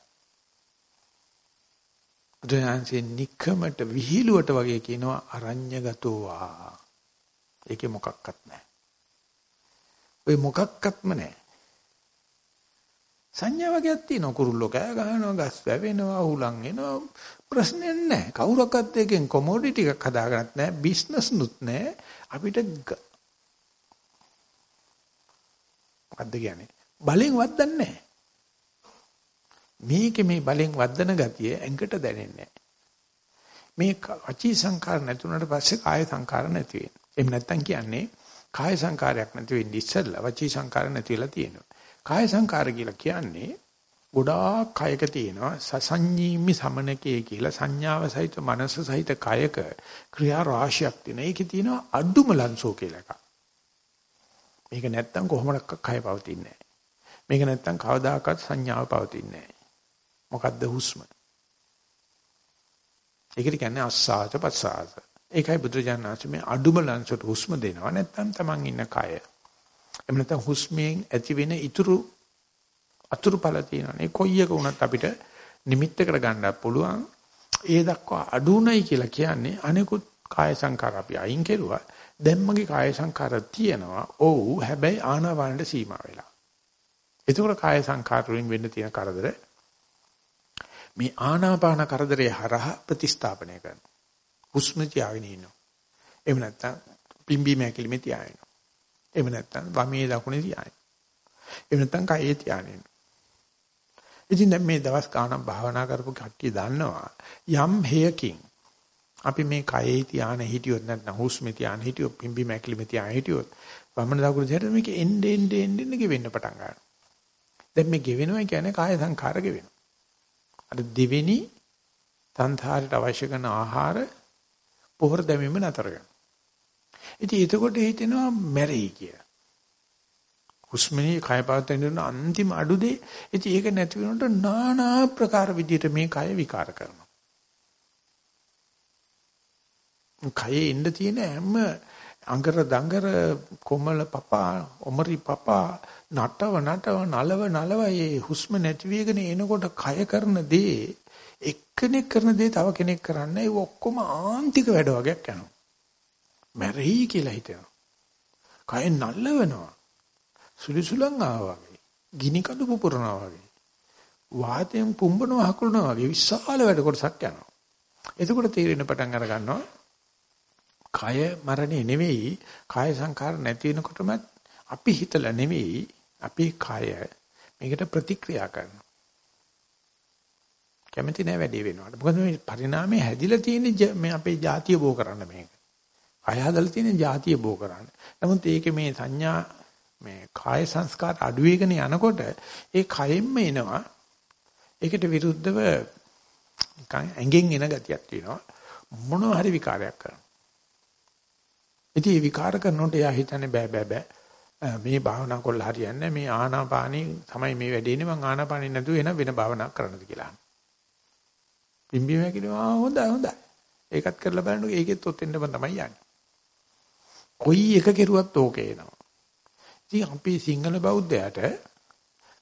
බුදුහන්සේ নিকමට විහිළුවට වගේ කියනවා අරඤ්‍යගතෝවා. ඒකේ මොකක්වත් නැහැ. ඔය මොකක්වත්ම නැහැ. සංඥා වගේක් තියෙනවා කුරුල්ලෝ කෑ ගහනවා ගස් වැවෙනවා උලන් එනවා ප්‍රශ්නයක් නැහැ. කවුරක්වත් එකෙන් කොමෝඩිටි එකක් හදාගන්නත් නැහැ බිස්නස් නුත් නැහැ අපිට මොකද්ද කියන්නේ බලෙන් වද්දන්නේ නැහැ. මේකේ මේ බලෙන් වද්දන ගතිය ඇඟට දැනෙන්නේ මේ වචී සංකාර නැතුණට පස්සේ කාය සංකාර නැති වෙනවා. එහෙම නැත්තම් කියන්නේ කාය සංකාරයක් නැති වෙන්නේ ඉස්සෙල්ලා වචී සංකාර නැති වෙලා තියෙනවා. කාය සංකාර කියලා කියන්නේ ගොඩාක් කයක තියෙනවා සසඤ්ඤීමි සමනකේ කියලා සංඥාව සහිත මනස සහිත කයක ක්‍රියා රාශියක් තියෙන. ඒකේ තියෙනවා අඩුම ලන්සෝ කියලා එකක්. මේක නැත්තම් කොහොමද කය පවතින්නේ මේක නැත්තම් කවදාකවත් සංඥාව පවතින්නේ මොකද්ද හුස්ම? ඒකට කියන්නේ අස්සාච පස්සාස. ඒකයි බුදුරජාණන් මේ අඩුම ලංසට හුස්ම දෙනවා නැත්නම් Taman ඉන්න කය. එහෙම නැත්නම් හුස්මෙන් ඇති වෙන ඉතුරු අතුරු ඵල තියෙනවානේ. කොයි එක වුණත් අපිට නිමිත්ත කරගන්න පුළුවන්. ඒ දක්වා අඩුණයි කියලා කියන්නේ අනිකුත් කාය සංකාර අපි අයින් කෙරුවා. දැන් මගේ කාය සංකාර තියෙනවා. ඔව් හැබැයි ආනාපානට සීමා වෙලා. ඒකෝර කාය සංකාර වලින් වෙන්න තියෙන කරදර මේ ආනාපාන කරදරේ හරහා ප්‍රතිස්ථාපනය කරනවා. හුස්ම තියාගෙන ඉන්නවා. එහෙම නැත්නම් පිම්බීම හැකිලිමේ තියාගෙන. එහෙම නැත්නම් වමේ දකුණේ තියාගෙන. එහෙම නැත්නම් කයේ තියාගෙන. ඉතින් දැන් මේ දවස් ගානක් භාවනා කරපු කට්ටිය දන්නවා යම් හේයකින් අපි මේ කයේ තියාන හිටියොත් නැත්නම් හුස්මේ තියාන හිටියොත් පිම්බීම හැකිලිමේ තියාන හිටියොත් වමන දකුණේ තියාන මේක එන්නේ එන්නේ එන්නේ ගෙවෙන්න පටන් ගන්නවා. දැන් මේ ගෙවෙනවා කියන්නේ කාය සංඛාර ගෙවෙනවා. අර දෙවෙනි තන්තරට අවශ්‍ය කරන ආහාර පොහොර දැමීම නතර කරනවා. ඉතින් එතකොට හිතෙනවා මැරෙයි කියලා. හුස්මනේ කය පවත්වන අන්තිම අඩුදේ ඉතින් ඒක නැති වෙනකොට নানা ප්‍රකාර විදිහට මේ කය විකාර කරනවා. කයේ ඉන්න තියෙන හැම අඟර දඟර කොමල පපා ඔමරි පපා නටව නටව නලව නලව මේ හුස්ම නැති වෙගෙන එනකොට කය කරන දේ එක්කෙනෙක් කරන දේ තව කෙනෙක් කරන්නේ ඒ ඔක්කොම ආන්තික වැඩ වගේක් යනවා. මැරෙයි කියලා හිතනවා. කය නල්ලවනවා. සුලිසුලන් ආවා වගේ. ගිනි කඳු පුපුරනවා වගේ. වාතයෙන් පුම්බනවා හකුලනවා වගේ විශාල වැඩ කොටසක් යනවා. එතකොට තීරණ පටන් අර ගන්නවා. කය මරණේ නෙවෙයි, කාය සංකාර නැති වෙනකොටම අපි හිතලා නෙවෙයි, අපි කය මේකට ප්‍රතික්‍රියා කරනවා. කැමති නැහැ වැඩි වෙනවට. මොකද මේ පරිණාමය හැදිලා තියෙන්නේ මේ අපේ જાතිය බෝ කරන්න මේක. කය හදලා තියෙන જાතිය බෝ කරන්න. නමුත් ඒකේ මේ සංඥා මේ කාය සංස්කාර අඩු වෙගෙන යනකොට ඒ කයෙන්ම එනවා ඒකට විරුද්ධව නිකන් ඇඟෙන් එන ගතියක් තියෙනවා මොනවා හරි විකාරයක් කරනවා ඉතින් මේ විකාර කරනකොට එයා හිතන්නේ බෑ බෑ බෑ මේ භාවනා කරලා හරියන්නේ මේ ආනාපානි තමයි මේ වැඩේනේ මං ආනාපානි නැතුව එන වෙන භාවනා කරන්නද කියලා. පිම්බීම කියනවා හොඳයි හොඳයි. ඒකත් කරලා බලන්නකෝ ඒකෙත් ඔතෙන්ටම තමයි යන්නේ. කොයි එක කෙරුවත් ඕකේ එනවා. ඉතින් අපි සිංහල බෞද්ධයාට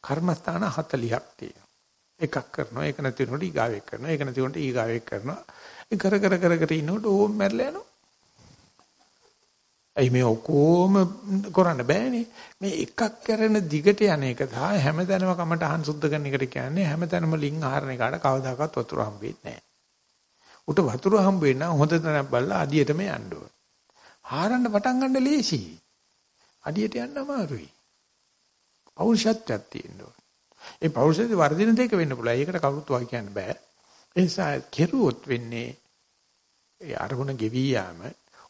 කර්මස්ථාන 40ක් තියෙනවා. එකක් කරනවා ඒක නැති වෙනකොට ඊගාවෙක් කරනවා ඒක නැති වෙනකොට ඊගාවෙක් කරනවා. ඒ කර කර කර කර ඉන්නකොට ඕම් මැරලා යනවා. අයි මේ ඔකෝම කරන්න බෑනේ. මේ එකක් කරන දිගට යන එක සහ හැමතැනම කමටහන් සුද්ධ කරන එකට කියන්නේ හැමතැනම ලින් ආහරණ එකට කවදාකවත් වතුර හම්බෙන්නේ නැහැ. උට වතුර හම්බ වෙන්න හොඳ තැනක් බලලා අඩියටම යන්න ඕන. හාරන්න පටන් ගන්න ලේසියි. අඩියට යන්න අමාරුයි. පෞරුෂත්වයක් තියෙන්න ඕන. ඒ පෞරුෂත්වය වර්ධින දෙයක වෙන්න පුළුවන්. ඒකට කවුරුත් වායි කියන්න බෑ. ඒ නිසා කෙරුවොත් වෙන්නේ ඒ අරමුණ ගෙවි යාම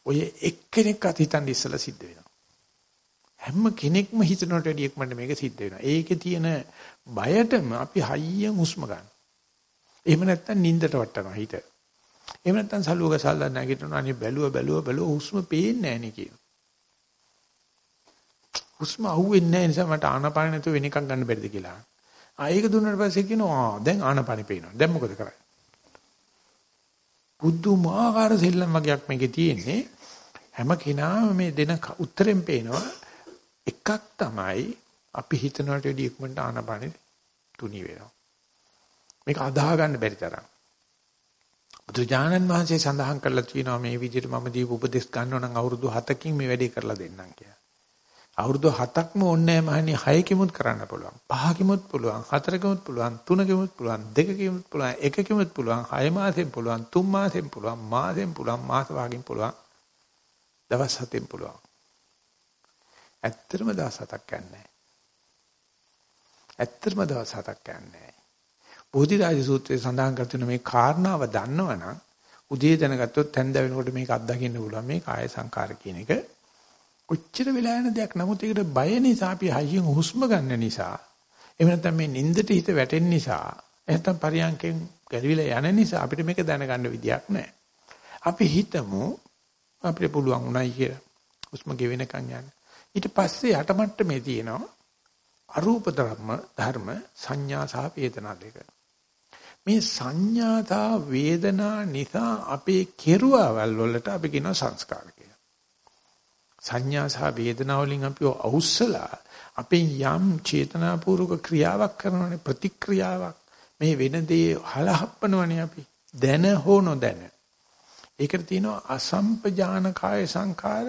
ඔය එක්කෙනෙක් අතීතන් ඉස්සලා සිද්ධ වෙනවා. හැම කෙනෙක්ම හිතනට වැඩිය එක්මන්න මේක සිද්ධ වෙනවා. ඒකේ තියෙන බයටම අපි හයියෙන් හුස්ම ගන්න. එහෙම නැත්නම් නිින්දට වටනවා හිත. එහෙම නැත්නම් සලුවක සල්ලා නැගිටිනවා අනේ බැලුව බැලුව බැලුව හුස්ම පේන්නේ නැහැ නේ කියන. හුස්ම අහුවෙන්නේ නැහැ නිසා මට ආනපාන නැතුව වෙන එකක් ගන්න බැරිද කියලා. ආ ඒක දුන්නාට පස්සේ කියනවා දැන් ආනපානෙ පේනවා. දැන් මොකද කරන්නේ? බුද්ධමාකාර සෙල්ලම් වගේක් මේකේ තියෙන්නේ. හැම කෙනාම මේ දෙන උත්තරෙන් පේනවා එකක් තමයි අපි හිතනවට වැඩිය ඉක්මනට ආනපානෙ තුනි වෙනවා. මේක අදාහ ගන්න බැරි තරම්. බුදුජානන් වහන්සේ සඳහන් කරලා තියෙනවා මේ විදිහට මම දීපු උපදෙස් ගන්නව නම් අවුරුදු 7කින් මේ වැඩේ කරලා දෙන්නම් කියලා. අවුරුදු 7ක්ම ඕනේ නැහැ මහණි 6කිමුත් කරන්න පුළුවන්. 5කිමුත් පුළුවන්. 4කිමුත් පුළුවන්. 3කිමුත් පුළුවන්. 2කිමුත් පුළුවන්. 1කිමුත් පුළුවන්. 6 මාසෙන් පුළුවන්. 3 මාසෙන් පුළුවන්. මාසෙන් පුළුවන්. මාස භාගින් පුළුවන්. දවස් 7ෙන් පුළුවන්. ඇත්තටම දවස් 7ක් යන්නේ ඇත්තටම දවස් 7ක් යන්නේ බෝධිරාජ සූත්‍රයේ සඳහන් කර තියෙන මේ කාරණාව දන්නවනම් උදේ දැනගත්තොත් හැන්ද වෙනකොට මේක අත්දකින්න පුළුවන් මේ කාය සංකාර කියන එක කොච්චර වෙලා යන දෙයක් නමුත් ඒකට බය නිසා අපි හයියෙන් හුස්ම ගන්න නිසා එහෙම නැත්නම් මේ නින්දට හිත වැටෙන නිසා නැත්නම් පරියන්කෙන් ගැලවිලා යන නිසා අපිට මේක දැනගන්න විදියක් නැහැ. අපි හිතමු අපිට පුළුවන් උනායි කියලා. හුස්ම ගෙවෙනකන් යන්න. ඊට පස්සේ යටමට්ටමේ තියෙනවා අරූප ධර්ම ධර්ම සංඥා සහ වේදනා දෙක. මේ සංඥාතා වේදනා නිසා අපේ කෙරුවවල් වලට අපි කියනවා සංස්කාර සංඥා සහ වේදනා වලින් අපිව අවුස්සලා අපෙන් යම් චේතනාපූර්වක ක්‍රියාවක් කරනවානේ ප්‍රතික්‍රියාවක්. මේ වෙන දේ හලහප්පනවනේ අපි. දැන හෝ නොදැන. ඒකට තියෙනවා අසම්පජාන කාය සංඛාර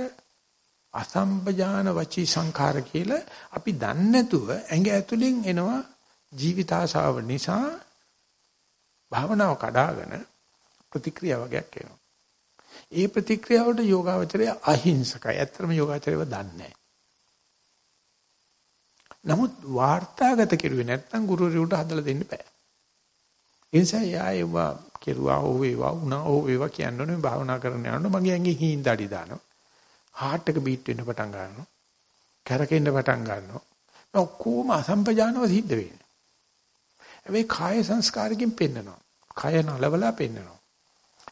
අසම්පජාන වචී සංඛාර කියලා අපි දන්නේ නැතුව ඇඟ ඇතුලෙන් එනවා ජීවිතාශාව නිසා භාවනාව කඩාගෙන ප්‍රතික්‍රියා වගේක් එනවා ඒ ප්‍රතික්‍රියාවට යෝගාවචරය අහිංසකයි. ඇත්තම යෝගාචරයව දන්නේ නමුත් වාර්තාගත කෙරුවේ නැත්නම් ගුරුවරයාට හදලා දෙන්න බෑ. ඒ නිසා යායව කෙරුවා හෝ වේවා වුණා හෝ වේවා කියන්නේ භාවනා කරන්න යනකොට මගේ ඇඟේ හීන් දඩි දානවා. හાર્ට් එක බීට් වෙන්න පටන් ගන්නවා. කැරකෙන්න පටන් ගන්නවා. ඔක්කොම අසම්පජානව සිද්ධ වෙන්නේ. හැබැයි කාය සංස්කාරකින් පෙන්නනවා. කය නලවලා පෙන්නනවා.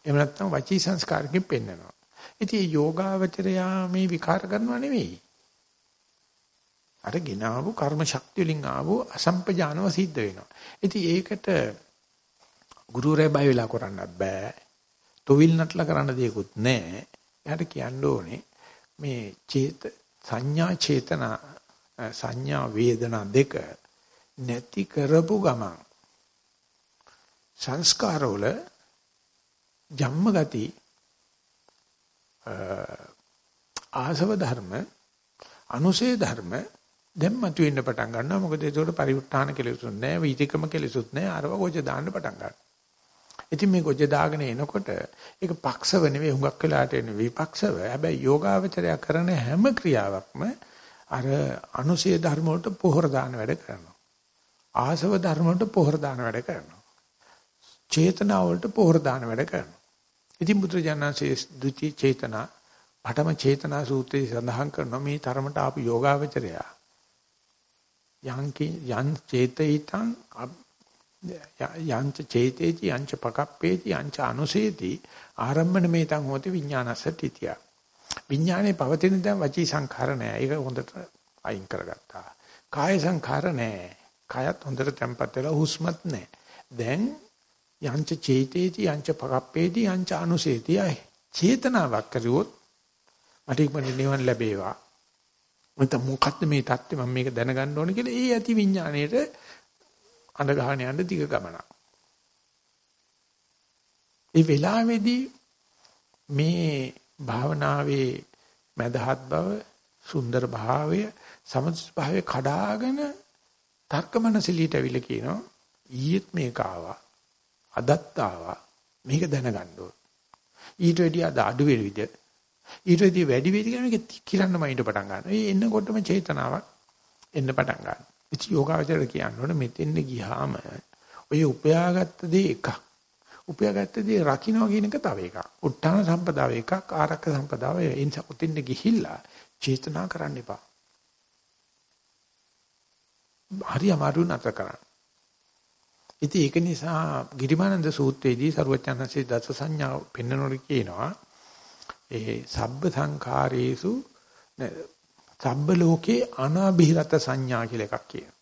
එහෙම නැත්නම් වචී සංස්කාරකින් පෙන්නනවා. ඉතින් යෝගාවචරයා මේ විකාර කරනවා නෙවෙයි. අර ගිනාවු කර්ම ශක්තිය වලින් ආවෝ අසම්පජානව සිද්ධ වෙනවා. ඉතින් ඒකට ගුරුරයා බය වෙලා කරන්නත් බෑ. තොවිල් නටලා කරන්න දෙයක්වත් නැහැ. එයාට කියන්න ඕනේ මේ චේත සංඥා චේතනා සංඥා වේදනා දෙක නැති කරපු ගමන් සංස්කාරවල ජම්ම ගති ආසව ධර්ම අනුසේ ධර්ම දැන් මතුවෙන්න පටන් ගන්නවා. මොකද ඒකට පරිඋත්ථාන කෙලෙසුත් නැහැ වීතිකම කෙලෙසුත් නැහැ අරව ගොජ දාන්න පටන් ගන්නවා. ඉතින් මේ ගොජ දාගෙන එනකොට ඒක පක්ෂව නෙවෙයි හුඟක් වෙලාට එන විපක්ෂව. හැබැයි යෝගාවචරය කරන හැම ක්‍රියාවක්ම අර අනුසේ ධර්ම වලට පොහොර දාන වැඩ කරනවා. ආසව ධර්ම වලට පොහොර දාන වැඩ කරනවා. චේතනාව වලට පොහොර දාන වැඩ කරනවා. ඉතින් බුදුරජාණන්සේ ද්විති චේතනා පඨම චේතනා සූත්‍රයේ සඳහන් කරනවා මේ තරමට ආපු යෝගාවචරය යංකි යං චේතිතං යංච චේතේති යංච පකප්පේති යංච අනුසේති ආරම්භන මේතං හෝති විඥානස්ස තිතිය. විඥානේ පවතින දැන් වචී සංඛාර නෑ. ඒක හොඳට අයින් කරගත්තා. කාය සංඛාර නෑ. කයත් හොඳට තැම්පත් වෙලා හුස්මත් නෑ. දැන් යංච චේතේති යංච පකප්පේති යංච අනුසේති අය. චේතනාවක් කරුවොත් මට ඉක්මනට නිවන් ලැබේවා. මත මොකද්ද මේ தත්ත්වය මම මේක දැනගන්න ඕනේ කියලා ඒ ඇති විඥාණයට අඳ ගහන යන්න දිග ගමන. ඒ වෙලාවේදී මේ භාවනාවේ මදහත් බව සුන්දර භාවය සමථ භාවය කඩාගෙන තර්කමනසිලීට අවිල කියනවා ඊයේත් මේක ආවා. අදත් ආවා. මේක දැනගන්න ඕන. ඊට වැඩිය අද අඩු වෙන විදිහ. ඊට වැඩිය වැඩි වෙයි කියන මේක කිරන්නම ඊට පටන් ගන්නවා. ඒ එන්නකොටම චේතනාවක් එන්න පටන් ගන්නවා. ඉති යෝගාවචර කියනවනේ මෙතෙන්ද ගියාම ඔය උපයාගත්ත දේ එකක්. උපයාගත්ත දේ රකින්න කියන එක තව එකක්. උත්තාන සම්පදාව එකක් ආරක්ක සම්පදාව ඒ නිසා උතින්ද ගිහිල්ලා චේතනා කරන්න එපා. හරි අමාරු නැතර කරන්න. ඉතින් ඒක නිසා ගිරිමානන්ද සූත්‍රයේදී සරුවචනන්සේ දස සංඥා පෙන්වනකොට කියනවා ඒ සබ්බ සංඛාරේසු සබ්බ ලෝකේ අනාභිරත සංඥා කියලා එකක් කියනවා.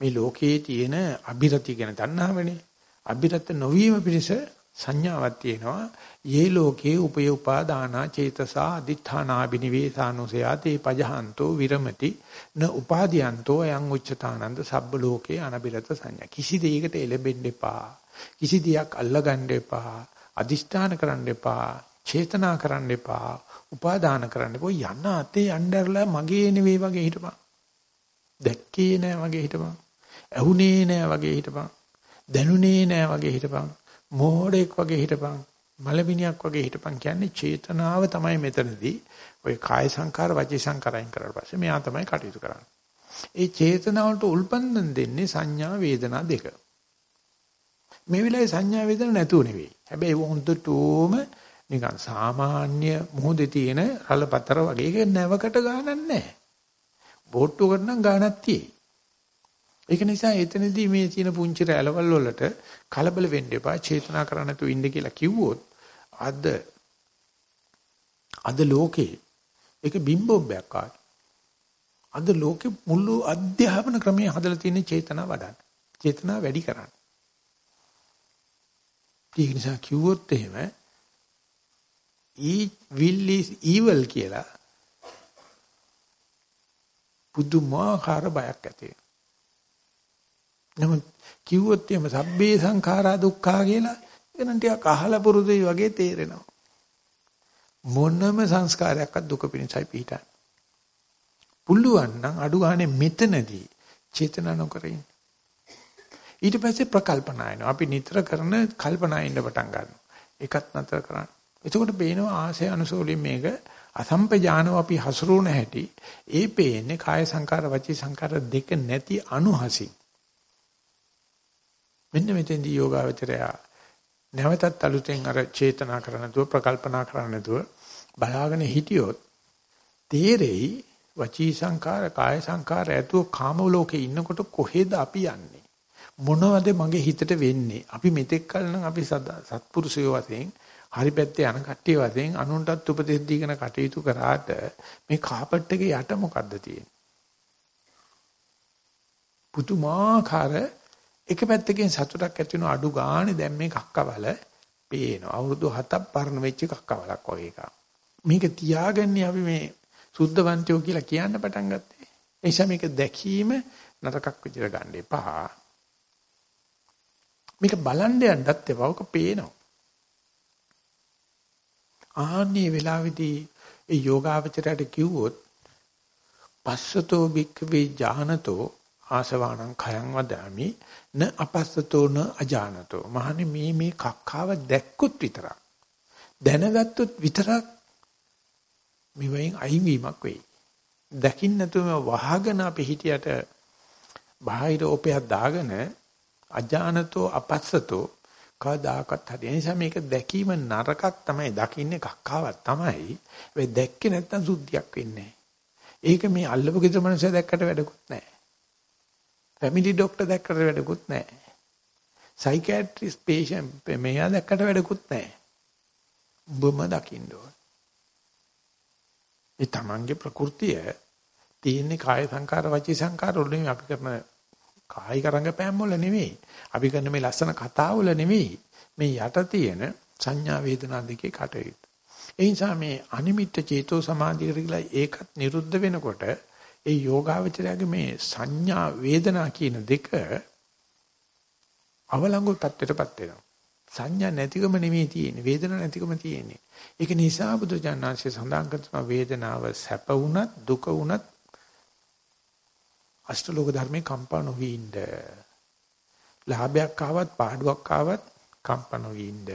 මේ ලෝකයේ තියෙන අභිරති ගැන දන්නවනේ. අභිරත නොවීම පිණිස සංඥාවක් තියෙනවා. යේ ලෝකේ උපය උපාදානා චේතසා අදිඨානා බිනිවේසානුසයා තේ පජහන්තෝ විරමති න උපාදීයන්තෝ අයං උච්චතානන්ද සබ්බ ලෝකේ අනබිරත සංඥා. කිසි දෙයකට එළඹෙන්න එපා. කිසි දෙයක් අල්ලගන්න එපා. අදිෂ්ඨාන කරන්න එපා. චේතනා කරන්න එපා. උපාදාන කරන්න එපා. යන්න අතේ යnderලා මගේ නෙවෙයි වගේ හිටපන්. දැක්කේ නෑ වගේ හිටපන්. ඇහුනේ නෑ වගේ හිටපන්. දැනුනේ නෑ වගේ හිටපන්. මෝඩෙක් වගේ හිටපන් මලබිනියක් වගේ හිටපන් කියන්නේ චේතනාව තමයි මෙතනදී ඔය කාය සංකාර වචී සංකාරයෙන් කරලා පස්සේ මෙයා තමයි කටයුතු කරන්නේ. ඒ චේතනාවට උල්පන්දම් දෙන්නේ සංඥා වේදනා දෙක. මේ වෙලාවේ සංඥා වේදනා නැතුව නෙවෙයි. හැබැයි හොඳටම නිකන් සාමාන්‍ය මොහොතේ තියෙන රළපතර වගේ ඒක නැවකට ගානක් නැහැ. බෝට්ටුවකට නම් ගානක් තියෙයි. ඒක නිසා එතනදී මේ තියෙන පුංචි රැළවල් වලට කලබල වෙන්න එපා චේතනා කරන්න නැතුව ඉන්න කියලා කිව්වොත් අද අද ලෝකේ ඒක බිම්බොබ්බයක් ආයි. අද ලෝකේ මුළු අධ්‍යාපන ක්‍රමයේ හදලා තියෙන චේතනා වඩන්න. චේතනා වැඩි කරන්න. ඒක නිසා කිව්වොත් එහෙම e will is evil කියලා පුදුමාකාර බයක් ඇති වෙනවා. නමුත් කිව්වොත් එimhe සබ්බේ සංඛාරා දුක්ඛා කියලා ඒක නම් ටිකක් අහලා පුරුදුයි වගේ තේරෙනවා. මොනම සංස්කාරයක්වත් දුක පිණිසයි පිටන්නේ. පුළුවන් නම් අඩු ගානේ මෙතනදී චේතනා නොකර ඉන්න. ඊට පස්සේ ප්‍රකල්පනා එනවා. අපි නිතර කරන කල්පනා ඉන්න පටන් ගන්නවා. ඒකත් නතර කරන්න. එතකොට පේනවා ආසය අනුසෝලින් මේක අසම්පජානව අපි හසුරුවන හැටි ඒ පේන්නේ කාය සංකාර වචී සංකාර දෙක නැති අනුහසින් මෙන්න මෙතෙන්දී යෝගාවචරය නැවතත් අලුතෙන් අර චේතනා කරන්න නැතුව ප්‍රකල්පනා කරන්න නැතුව බලාගෙන හිටියොත් තේරෙයි වචී සංකාර කාය සංකාර ඇතුව කාම ලෝකේ ඉන්නකොට කොහෙද අපි යන්නේ මොනවද මගේ හිතට වෙන්නේ? අපි මෙතෙක් කල නම් අපි සත්පුරුෂයෝ වශයෙන් හරි පැත්තේ යන කට්ටිය වශයෙන් අනුන්ටත් උපදෙස් දීගෙන කටයුතු කරාට මේ කාපට් එකේ යට මොකද්ද තියෙන්නේ? පුදුමාකාර එක පැත්තකින් සතුටක් ඇති වෙන අඩු ගානේ දැන් මේ කක්කවල පේනවා. අවුරුදු 7ක් පරණ වෙච්ච කක්කවලක් වගේ එකක්. මේක තියාගන්නේ අපි මේ සුද්ධවන්තයෝ කියලා කියන්න පටන් ගත්තේ. ඒ නිසා මේක දැකීම නරකක් විදිහට ගන්න එපා. මේක බලන්න යන්නත් එපාවක පේනවා. ආන්නේ වෙලාවේදී ඒ යෝගාවචරයට කිව්වොත් පස්සතෝ භික්ඛවේ ඥානතෝ ආසවාණං khයං වදාමි න අපස්සතෝ න අජානතෝ මහන්නේ මේ මේ කක්කාව දැක්කොත් විතරක් දැනගත්තොත් විතරක් මෙවයින් අයින් වීමක් වෙයි දකින්න නැතුව වහගෙන අපි හිටියට බාහිර ඔපයක් දාගෙන අජානතෝ අපස්සතෝ කවදාකවත් හරි. ඒ නිසා මේක දැකීම නරකක් තමයි. දකින්නේ කක්කාවක් තමයි. ඒ දැක්කේ නැත්තම් සුද්ධියක් වෙන්නේ ඒක මේ අල්ලපු ගෙදර මනුස්සය දැක්කට වැඩකුත් නැහැ. ෆැමිලි ડોක්ටර් දැක්කට වැඩකුත් නැහැ. සයිකියාට්‍රිස්ට් පේෂන්ට් මෙයා දැක්කට වැඩකුත් නැහැ. ඔබම දකින්න ඕන. ඒ තමන්ගේ ප්‍රകൃතිය තියෙන්නේ කාය සංකාර වචී සංකාර වලින් අපි කරන කායික රංගපෑම් වල නෙවෙයි. අපි කරන මේ ලස්සන කතා වල නෙවෙයි. මේ යට තියෙන සංඥා වේදනා දෙකේ කටයුතු. ඒ නිසා මේ අනිමිත්ත චේතෝ සමාධිය කියලා ඒකත් නිරුද්ධ වෙනකොට ඒ යෝගාවචරයේ මේ සංඥා වේදනා කියන දෙක අවලංගු තත්ත්වයටපත් වෙනවා. සංඥා නැතිකම නෙමෙයි තියෙන්නේ වේදනා නැතිකම තියෙන්නේ. ඒක නිසා බුදුජානනාංශය සඳහන් කරන වේදනාව සැප වුණත් දුක වුණත් අෂ්ටලෝක ධර්මේ කම්පා නොවි ඉන්න. ලාභයක් ආවත් පාඩුවක් ආවත් කම්පා නොවි ඉන්න.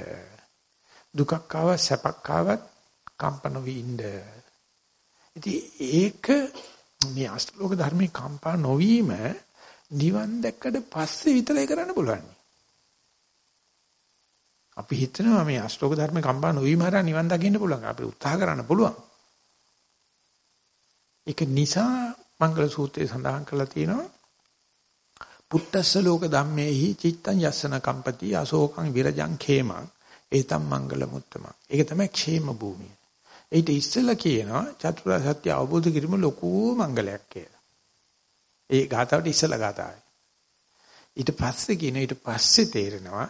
දුකක් ආවත් සැපක් ආවත් කම්පා නොවි ඉන්න. ඉතින් ඒක මේ අෂ්ටලෝක ධර්මේ කම්පා නොවීම නිවන් දැක්කට පස්සේ විතරයි කරන්න පුළුවන්. අපි හිතනවා මේ අෂ්ටෝක ධර්ම කම්පා නොවීම හරහා නිවන් දකින්න පුළුවන්. අපි උත්සාහ කරන්න පුළුවන්. ඒක නිසා මංගල සූත්‍රයේ සඳහන් කරලා තියෙනවා පුත්තස්ස ලෝක ධම්මේහි චිත්තං යස්සන කම්පති අශෝකං විරජං khemං ඒතම් මංගල මුත්තම. ඒක තමයි ക്ഷേම භූමිය. ඊට ඉස්සෙල්ලා කියනවා චතුරාර්ය සත්‍ය අවබෝධ කිරීම ලොකු මංගලයක් කියලා. ඒ ගාතාවට ඉස්සෙල්ලා ගාතාවයි. ඊට පස්සේ කියන ඊට පස්සේ තේරෙනවා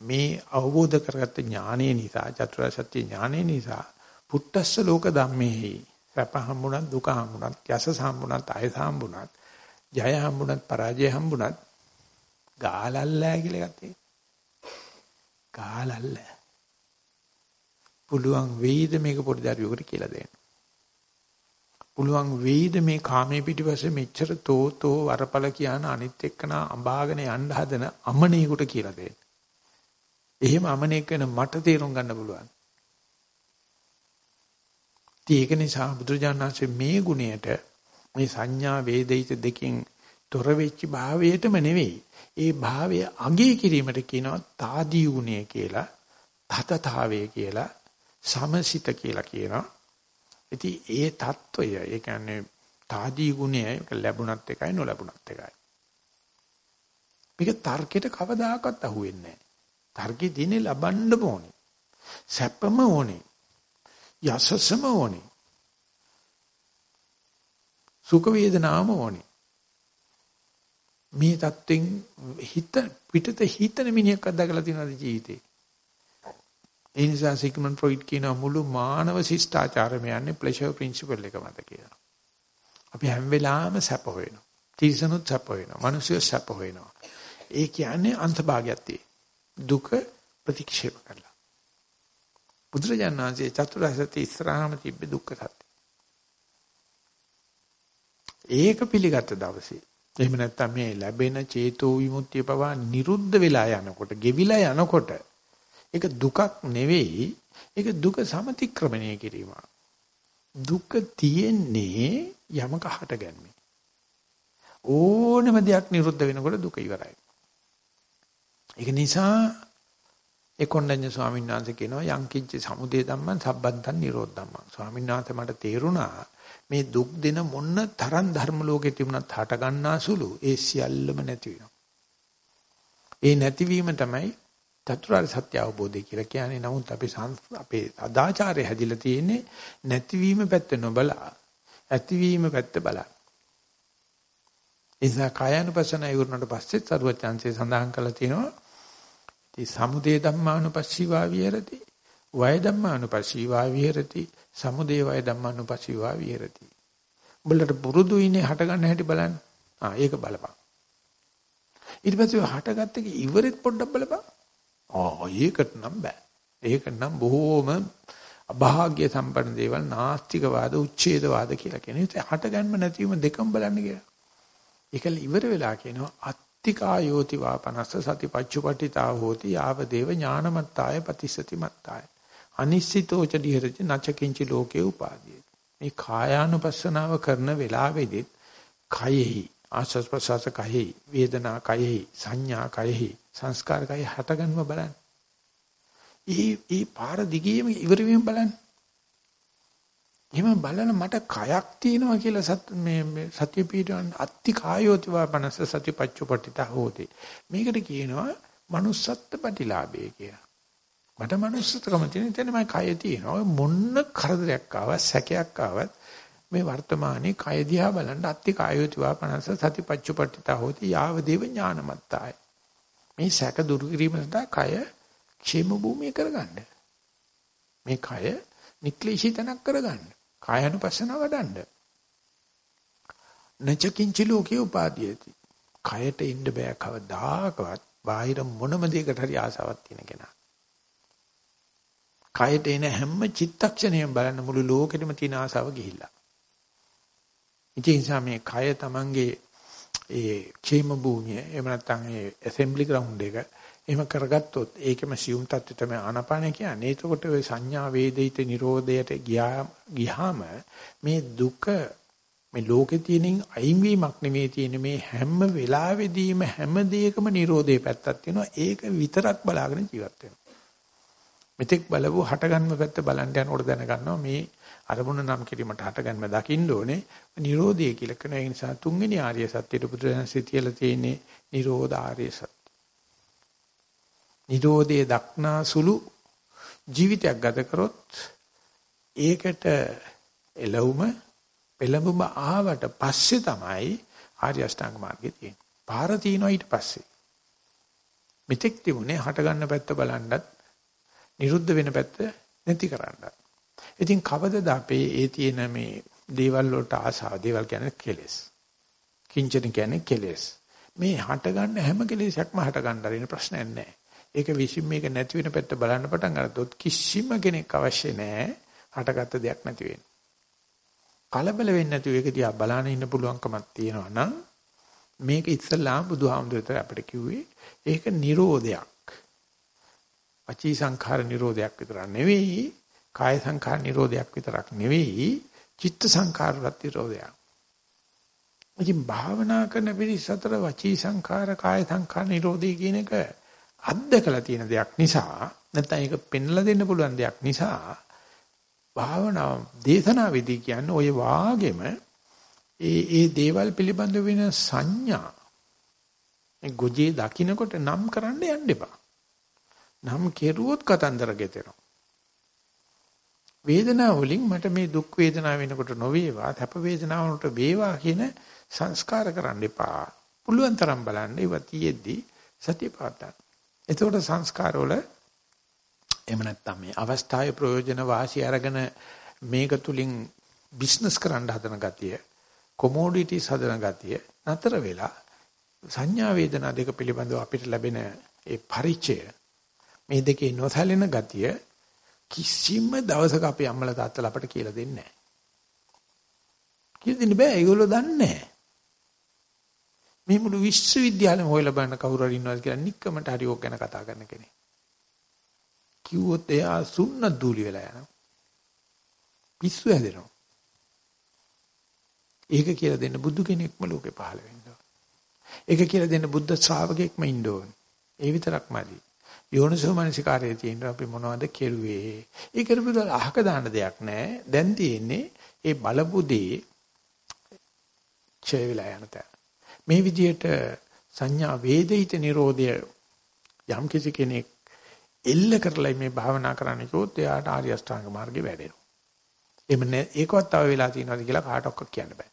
මේ අවබෝධ කරගත්ත ඥානය නිසා චතුරාර්ය සත්‍ය ඥානය නිසා පුත්තස්ස ලෝක ධම්මේහි සැප හම්බුණත් දුක හම්බුණත් යසස හම්බුණත් අයස හම්බුණත් ජය හම්බුණත් පරාජය හම්බුණත් ගාලල්ලා කියලා එකක් තියෙනවා ගාලල්ල පුළුවන් වෙයිද මේක පොඩි දරුවෙකුට කියලා දෙන්න පුළුවන් වෙයිද මේ කාමයේ පිටිපස්සේ මෙච්චර තෝතෝ වරපල කියන අනිත් එක්කන අඹාගෙන යන්න හදන අමනේකට කියලා දෙන්න එහෙම අමනේක වෙන මට තේරුම් ගන්න පුළුවන් ඒක නිසා බුදුරජාණන්සේ මේ ගුණයට මේ සංඥා වේදිත දෙකෙන් තොර වෙච්ච භාවයටම නෙවෙයි. ඒ භාවය අගේ කිරීමට කියනවා తాදී ගුණය කියලා, තතතාවය කියලා, සමසිත කියලා කියනවා. ඉතින් ඒ தত্ত্বය ඒ කියන්නේ තාදී ගුණය ඒක ලැබුණත් එකයි නොලැබුණත් එකයි. මේක තර්කයට කවදාකවත් අහුවෙන්නේ නැහැ. තර්කේ දිනේ ලබන්න ඕනේ. සැපම ඕනේ. යසසම ඕනේ. සුඛ වේදනාම ඕනේ. මේ தත්වෙන් හිත පිටත හිතන මිනිහක් අදගලා තියෙනවාද ජීවිතේ? ඒ නිසා සිග්මන්ඩ් ෆ්‍රොයිඩ් කියන මුළු මානව ශිෂ්ටාචාරම යන්නේ ප්ලෙෂර් ප්‍රින්සිපල් එක මත කියලා. අපි හැම වෙලාවෙම සැප හොයනවා. තීසනුත් සැප හොයනවා. මිනිස්සු සැප හොයනවා. ඒ කියන්නේ අන්තභාගයක් තියෙන. දුක ප්‍රතික්ෂේප කරලා. බුදුරජාණන් වහන්සේ චතුරාර්ය සත්‍ය ඉස්සරහාම තිබ්බ දුක්ඛ සත්‍ය. ඒක පිළිගත් දවසේ එහෙම නැත්නම් මේ ලැබෙන චේතෝ විමුක්තිය පවා නිරුද්ධ වෙලා යනකොට, ගෙවිලා යනකොට ඒක දුකක් නෙවෙයි, ඒක දුක සමතික්‍රමණය කිරීම. දුක තියෙන්නේ යමක හටගන්නේ. ඕනම දෙයක් නිරුද්ධ වෙනකොට දුක ඉවරයි. ඒක නිසා ඒකොණ්ඩඤ්ඤ ස්වාමීන් වහන්සේ කියනවා යං කිච්ච සමුදය ධම්මං සම්බන්තං නිරෝධ ධම්මං. ස්වාමීන් වහන්සේ මට තේරුණා මේ දුක් දෙන මොන්න තරම් ධර්ම ලෝකේ තිබුණත් හට ගන්නා සුළු ඒ සියල්ලම නැති වෙනවා. ඒ නැතිවීම තමයි චතුරාර්ය සත්‍ය අවබෝධය කියලා කියන්නේ. නමුත් අපි අපේ සදාචාරය හැදිලා තියෙන්නේ නැතිවීම පැත්ත නොබලා ඇතිවීම පැත්ත බලන්න. එසා කායानुපස්සන ඉවරනට පස්සේ සරුවචාන්සේ සඳහන් කළා තියෙනවා. ඉතින් සමුදේ ධම්මානුපස්සීවා විහෙරති. වය ධම්මානුපස්සීවා විහෙරති. සමුදේ වය ධම්මානුපස්සීවා විහෙරති. උඹලට පුරුදු ඉන්නේ හට ගන්න හැටි බලන්න. ආ ඒක බලපන්. ඊට පස්සේ හටගත්ත එක ඉවරෙත් පොඩ්ඩක් බලපන්. ආ ඒකට නම් බෑ. ඒක නම් බොහෝම අභාග්‍ය සම්පන්න දේවල් නාස්තිකවාද උච්ඡේදවාද කියලා කියන. ඒ හට ගන්නම නැතිවම දෙකම බලන්න කියලා. ඒකල ඉවර වෙලා කියනවා අත්තිකායෝති වාපනස්ස සතිපච්චුපට්ඨිතා හෝති යාව දේව ඥානමත්තාය පතිසති මත්තාය. අනිශ්චිතෝච දිහෙරච නචකින්චි ලෝකේ උපාදී. මේ කායානුපස්සනාව කරන වෙලාවෙදිත් කයෙහි ආස්වාස් ප්‍රසවාස කයෙහි වේදනා කයෙහි සංඥා කයෙහි සංස්කාර කයෙහි හටගන්ම බලන්න. ඊ ඊ පාර දිගේම ඉවර වීම බලන්න. එහෙම බලන මට කයක් තියෙනවා කියලා සත් මේ සත්‍ය පීඩන අත්ති කායෝතිවා පනස සතිපච්චුපට්ඨිත හෝති. මේකට කියනවා manussත්ත්ව ප්‍රතිලාභය කියලා. මට manussත්කම තියෙන ඉතින් මම කය තියෙනවා. මොන්න කරදරයක් ආවත් සැකයක් ආවත් මේ වර්තමානයේ කය දිහා බලන් අත්ති කායෝතිවා පනස සතිපච්චුපට්ඨිතා හෝති යාව දේව ඥානමත්තාය. මේ සැක දුරු කිරීම සඳහා කය ക്ഷേම භූමිය කරගන්න. මේ කය නික්ලිෂී තනක් කරගන්න කායනුපස්සන වඩන්න. නචකින්චි ලෝකේ උපාදීයති. කයට ඉන්න බෑ කවදාකවත්. බාහිර මොනම දෙයකට හරි ආසාවක් තියෙන කෙනා. කයට එන හැම චිත්තක්ෂණයම බලන්න මුළු ලෝකෙටම තියෙන ආසාව ගිහිල්ලා. ඉතින් නිසා මේ කය Tamanගේ ඒ ക്ഷേම භූමිය එහෙම නැත්නම් ඒ ඇසෙම්බලි ග්‍රවුන්ඩ් එක එහෙම කරගත්තොත් ඒකෙම සියුම් තත්ත්වය තමයි ආනාපාන කියන්නේ. එතකොට ওই සංඥා වේදිත නිරෝධයට ගියාම මේ දුක මේ ලෝකේ තියෙන අයින්වීමක් නෙමෙයි තියෙන මේ හැම වෙලාවෙදීම හැම දෙයකම Nirodhe පැත්තක් තියෙනවා. ඒක විතරක් බලාගෙන ජීවත් වෙනවා. මෙතෙක් බලවෝ හටගන්ම පැත්ත බලන්න යනකොට දැනගන්නවා මේ අරමුණ නම් කිරීමට හටගන්ම දකින්න ඕනේ නිරෝධය කියලා කරන ඒ නිසා තුන්වෙනි ආර්ය සත්‍යයට බුදුරජාණන් තියලා තියෙන්නේ නිරෝධ ආර්ය සත්‍ය. නිරෝධයේ දක්නා සුළු ජීවිතයක් ගත කරොත් ඒකට එළවුම පෙළඹුම ආවට පස්සේ තමයි ආර්ය අෂ්ටාංග මාර්ගය තියෙන්නේ. පාර තියෙනවා ඊට පස්සේ. මෙතෙක් තිබුණේ හට ගන්න පැත්ත බලන්නත් නිරුද්ධ වෙන පැත්ත නැති කරන්නත්. ඉතින් කවදද අපේ ඒ තියෙන මේ දේවල් වලට ආසාව දේවල් කියන්නේ කෙලෙස්. කිංචන කියන්නේ කෙලෙස්. මේ හට ගන්න හැම කෙලෙසක්ම හට ගන්න දරින ප්‍රශ්නයක් නැහැ. ඒක විසින් මේක නැති වෙන පැත්ත බලන්න පටන් අරද්දොත් කිසිම කෙනෙක් අවශ්‍ය නැහැ හටගත්ත දෙයක් නැති වෙන්න. කලබල වෙන්නේ නැතුව ඒක දිහා බලන්න ඉන්න පුළුවන්කමක් තියෙනවා නම් මේක ඉස්සල්ලාම බුදුහාමුදුරුවෝ අපිට කිව්වේ ඒක නිරෝධයක්. අචී සංඛාර නිරෝධයක් විතරක් නෙවෙයි කාය සංඛාර නිරෝධයක් විතරක් නෙවෙයි චිත්ත සංඛාරවත් නිරෝධයක්. ඉතින් භාවනා කරන පිරිස අතර වචී සංඛාර කාය සංඛාර නිරෝධය කියන එක අත්දකලා තියෙන දෙයක් නිසා නැත්නම් ඒක පෙන්ලා දෙන්න පුළුවන් දෙයක් නිසා භාවනා දේශනාවේදී කියන්නේ ওই වාගෙම ඒ ඒ දේවල් පිළිබඳ වෙන සංඥා ඒ ගොජේ දකින්නකොට නම් කරන්න යන්න එපා. නම් කෙරුවොත් කතන්දර ගෙතෙනවා. වේදනාව වලින් මට මේ දුක් වේදනාව වෙනකොට නොවේවා, තප වේදනාව වලට වේවා කියන සංස්කාර කරන්න එපා. පුළුවන් තරම් බලන්න ඒවා තියෙද්දි සතිය පාත්තන්න. එතකොට සංස්කාරවල එහෙම නැත්නම් මේ අවස්ථාවේ ප්‍රයෝජන වාසිය අරගෙන මේක තුලින් බිස්නස් කරන්න හදන ගතිය, කොමෝඩිටිස් හදන ගතිය නතර වෙලා සංඥා වේදනා දෙක පිළිබඳව අපිට ලැබෙන ඒ පරිචය මේ දෙකේ නොසැලෙන ගතිය කිසිම දවසක අපේ අම්මලා තාත්තලා අපට කියලා දෙන්නේ නැහැ. කියලා දෙන්න බෑ. ඒගොල්ලෝ දන්නේ නැහැ. මේ මුළු විශ්වවිද්‍යාලෙම හොයලා බලන්න කවුරු හරි ඉන්නවද කියලා නික්කමට හරි ඕක ගැන කතා කරන කෙනෙක්. කිව්වොත් එයා සුන්න දූලි වෙලා යනවා. පිස්සු හැදෙනවා. ඒක කියලා දෙන්න බුදු කෙනෙක්ම ලෝකේ පහළ වෙන්න ඕන. ඒක කියලා දෙන්න බුද්ධ ශ්‍රාවකෙක්ම ඉන්න ඕන. ඒ විතරක්මදි. යෝනිසෝ මනසිකාරයේ තියෙන අපි මොනවද කෙරුවේ? ඒ කරපුවල අහක දාන්න දෙයක් නැහැ. දැන් තියෙන්නේ ඒ බලපු දේ ඡය වෙලා යන තැන. මේ විදිහට සංඥා වේදිත නිරෝධය යම් කිසි කෙනෙක් එල්ල කරලා මේ භාවනා කරන්න කිව්වොත් එයාට ආර්ය අෂ්ටාංග මාර්ගේ වැඩෙනවා. එහෙම නෑ ඒකවත් තව වෙලා තියෙනවද කියලා කාටවත් කියන්න බෑ.